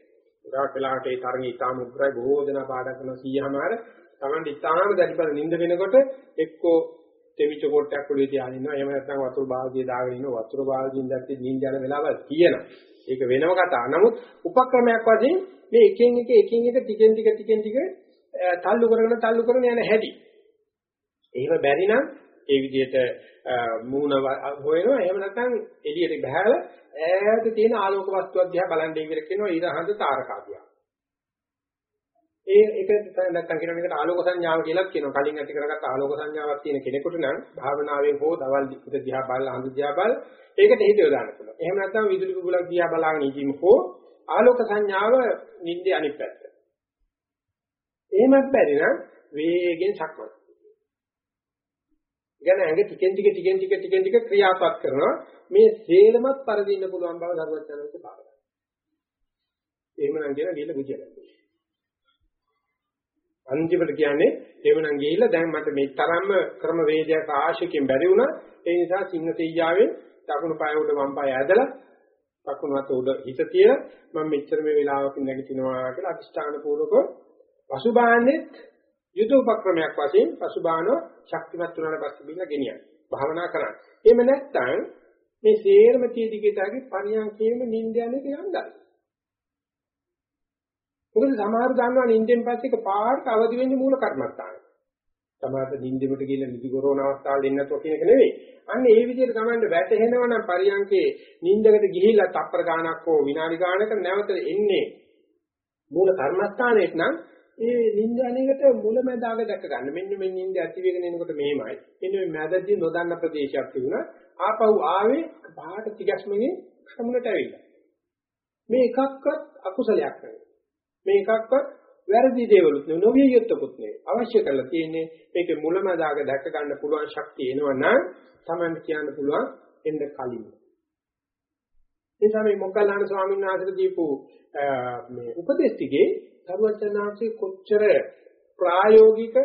උගාක් වෙලාවට ඒ තරණී ඉතාම උග්‍රයි බොහෝ දෙනා පාඩම් කරන 100මාර Tamande ඉතාම දැඩිපල නිින්ද වෙනකොට එක්කෝ තෙමිච්ච කොටයක් පොළවේ තියාගෙන ඉන්නවා. එහෙම නැත්නම් වතුර බාල්දිය දාගෙන ඉන්නවා. වතුර බාල්දියෙන් දැක්කේ නිින්ද යන වෙලාවල් තියෙනවා. ඒක වෙනම කතා. නමුත් උපක්‍රමයක් වශයෙන් මේ එකින් එක එකින් එක ටිකෙන් ටික ටිකෙන් ටික තල්ලු කරගෙන තල්ලු කරගෙන යන හැටි. එහෙම බැරි නම් ඒ විදිහට මූණ හොයනවා එහෙම නැත්නම් එළියට බහැලා ඈත තියෙන ආලෝක වස්තුවක් දිහා බලන්නේ කියලා කියනවා ඊරහඳ තාරකාදියා. ඒ ඒක නැත්නම් කියන එකට ආලෝක සංඥාව කියලා කියනවා. කලින් ඇති කරගත්ත ආලෝක සංඥාවක් තියෙන කෙනෙකුට නම් භාවනාවෙන් හෝ දවල් උද දිහා බලලා අඳු දිහා බල ඒකට හිත යොදාන්න පුළුවන්. එහෙම නැත්නම් විදුලි බුබුලක් දිහා බලාගෙන ඉඳීම හෝ ආලෝක සංඥාව නිින්දේ අනිත් පැත්ත. එහෙමත් බැරි නම් වේගෙන් සක්මන්. ඉගෙන ඇඟ ටිකෙන් ටික ටිකෙන් ටික ටිකෙන් ටික ක්‍රියාපත් කරනවා මේ සේලමත් පරදින්න පුළුවන් බව දරුවත් යනකොට පාරයි. එහෙමනම් කියන ගිල බුදියලා. අන්තිමට කියන්නේ එවනම් ගිහිල්ලා දැන් මට මේ තරම්ම ක්‍රම වේදයක් ආශිකෙන් බැරි වුණා ඒ නිසා සිංහ තෙయ్యාවෙන් දකුණු පාය උඩ වම් පාය ඇදලා දකුණු අත උඩ හිත තියලා මම මෙච්චර මේ වෙලාවකින් නැගිටිනවා කියලා අදිෂ්ඨාන පූර්වක පසුබාහනෙත් යුද උපක්‍රමයක් වශයෙන් පසුබාහන ශක්තිමත් වුණාට පස්සේ බින්න ගෙනියන්න භාවනා කරන්න. එහෙම නැත්නම් මේ සේරම තීදිකේතාගේ පරියන්කේම නින්දයනේ කියනවා. මොකද සමහර දන්නවා නිින්දෙන් පස්සේ එක පාට අවදි වෙන්නේ මූල කර්මස්ථාන. සමහරට නිින්දෙකට ගිහින් නිදි ගොරවන අවස්ථාවල් දෙන්න නැතුව කියන එක නෙවෙයි. අන්න ඒ විදිහට තමයි වැටෙනවා නම් පරියන්කේ නිින්දකට ගිහිල්ලා තප්පර ගාණක් හෝ විනාඩි ගාණක නැවත එන්නේ මූල කර්මස්ථානෙට නම් ඒ නිින්ද අනේකට මුලැමැදාග දැක ගන්න. මෙන්න මේ නිින්ද ඇති වෙගෙන එනකොට මෙහෙමයි. මෙන්න මේ මැදදී නොදන්න ප්‍රදේශයක් තිබුණා. ආපහු ආවේ පහට තිගස්මනේ ක්‍රමකට ඇවිල්ලා. මේ එකක්වත් අකුසලයක් නෙවෙයි. මේ එකක්වත් වැරදි දේවලුත් නෙවෙයි නොවිය යුත්තකුත් නෙවෙයි. අවශ්‍ය කරලා තියෙන්නේ මේකේ මුලමදාග දැක ගන්න පුළුවන් ශක්තිය එනවනම් Taman කියන්න පුළුවන් එන්න කලින්. ඒ තමයි මොග්ගල්ලාන ස්වාමීන් වහන්සේ දීපු මේ උපදේශ ටිකේ සර්වඥාන්සේ කොච්චර ප්‍රායෝගික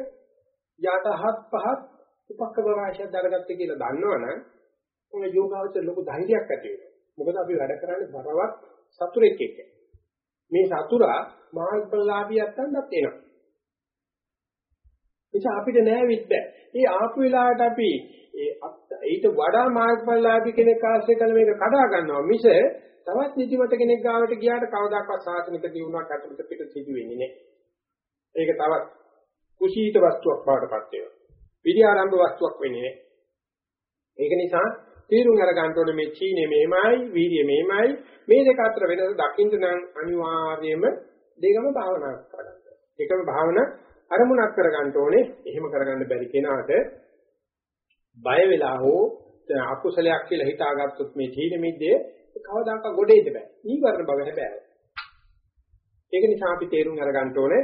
යටහත් පහත් උපක්‍රම රාශියක් දාගත්තේ කියලා දන්නවනම් ඔය යෝගාවචර ලොකු ධෛර්යයක් ඇති වෙනවා. මොකද අපි වැඩ කරන්නේ බරවත් සතුරෙක් එක්ක. මේ සතුරා මාර්ගඵලලාභියක් නැත්නම් එනවා. නිසා අපිට නෑ විද්ද. මේ ආපු වෙලාවට අපි ඒ ඊට වඩා මාර්ගඵලලාභී කෙනෙක් ආශ්‍රය කරන මේක කඩා ගන්නවා මිස තවත් නිදිමත කෙනෙක් ගාවට ගියාට කවදාකවත් සාසනික දියුණුවක් අතුලට පිට සිදු වෙන්නේ නෑ. ඒක තවත් කුසීත වස්තුවක් බවට පත් වෙනවා. විද්‍යාරම්භ වස්තුවක් වෙන්නේ නෑ. ඒක නිසා තීරුම් අර ගන්න ඕනේ මේ චීනේ මෙහෙමයි, වීර්ය මෙහෙමයි, මේ දෙක අතර වෙනස දකින්න නම් අනිවාර්යයෙන්ම දෙකම භාවනා කරගන්න. එකම භාවනා අරමුණක් කරගන්න ඕනේ. එහෙම කරගන්න බැරි කෙනාට බය වෙලා හෝ අකුසලයක් කියලා හිතාගත්තොත් මේ තීන මිද්දේ කවදාකවත් ගොඩේද බෑ. නීවරණ බව හැබැයි. ඒක නිසා අපි තේරුම් අරගන්න ඕනේ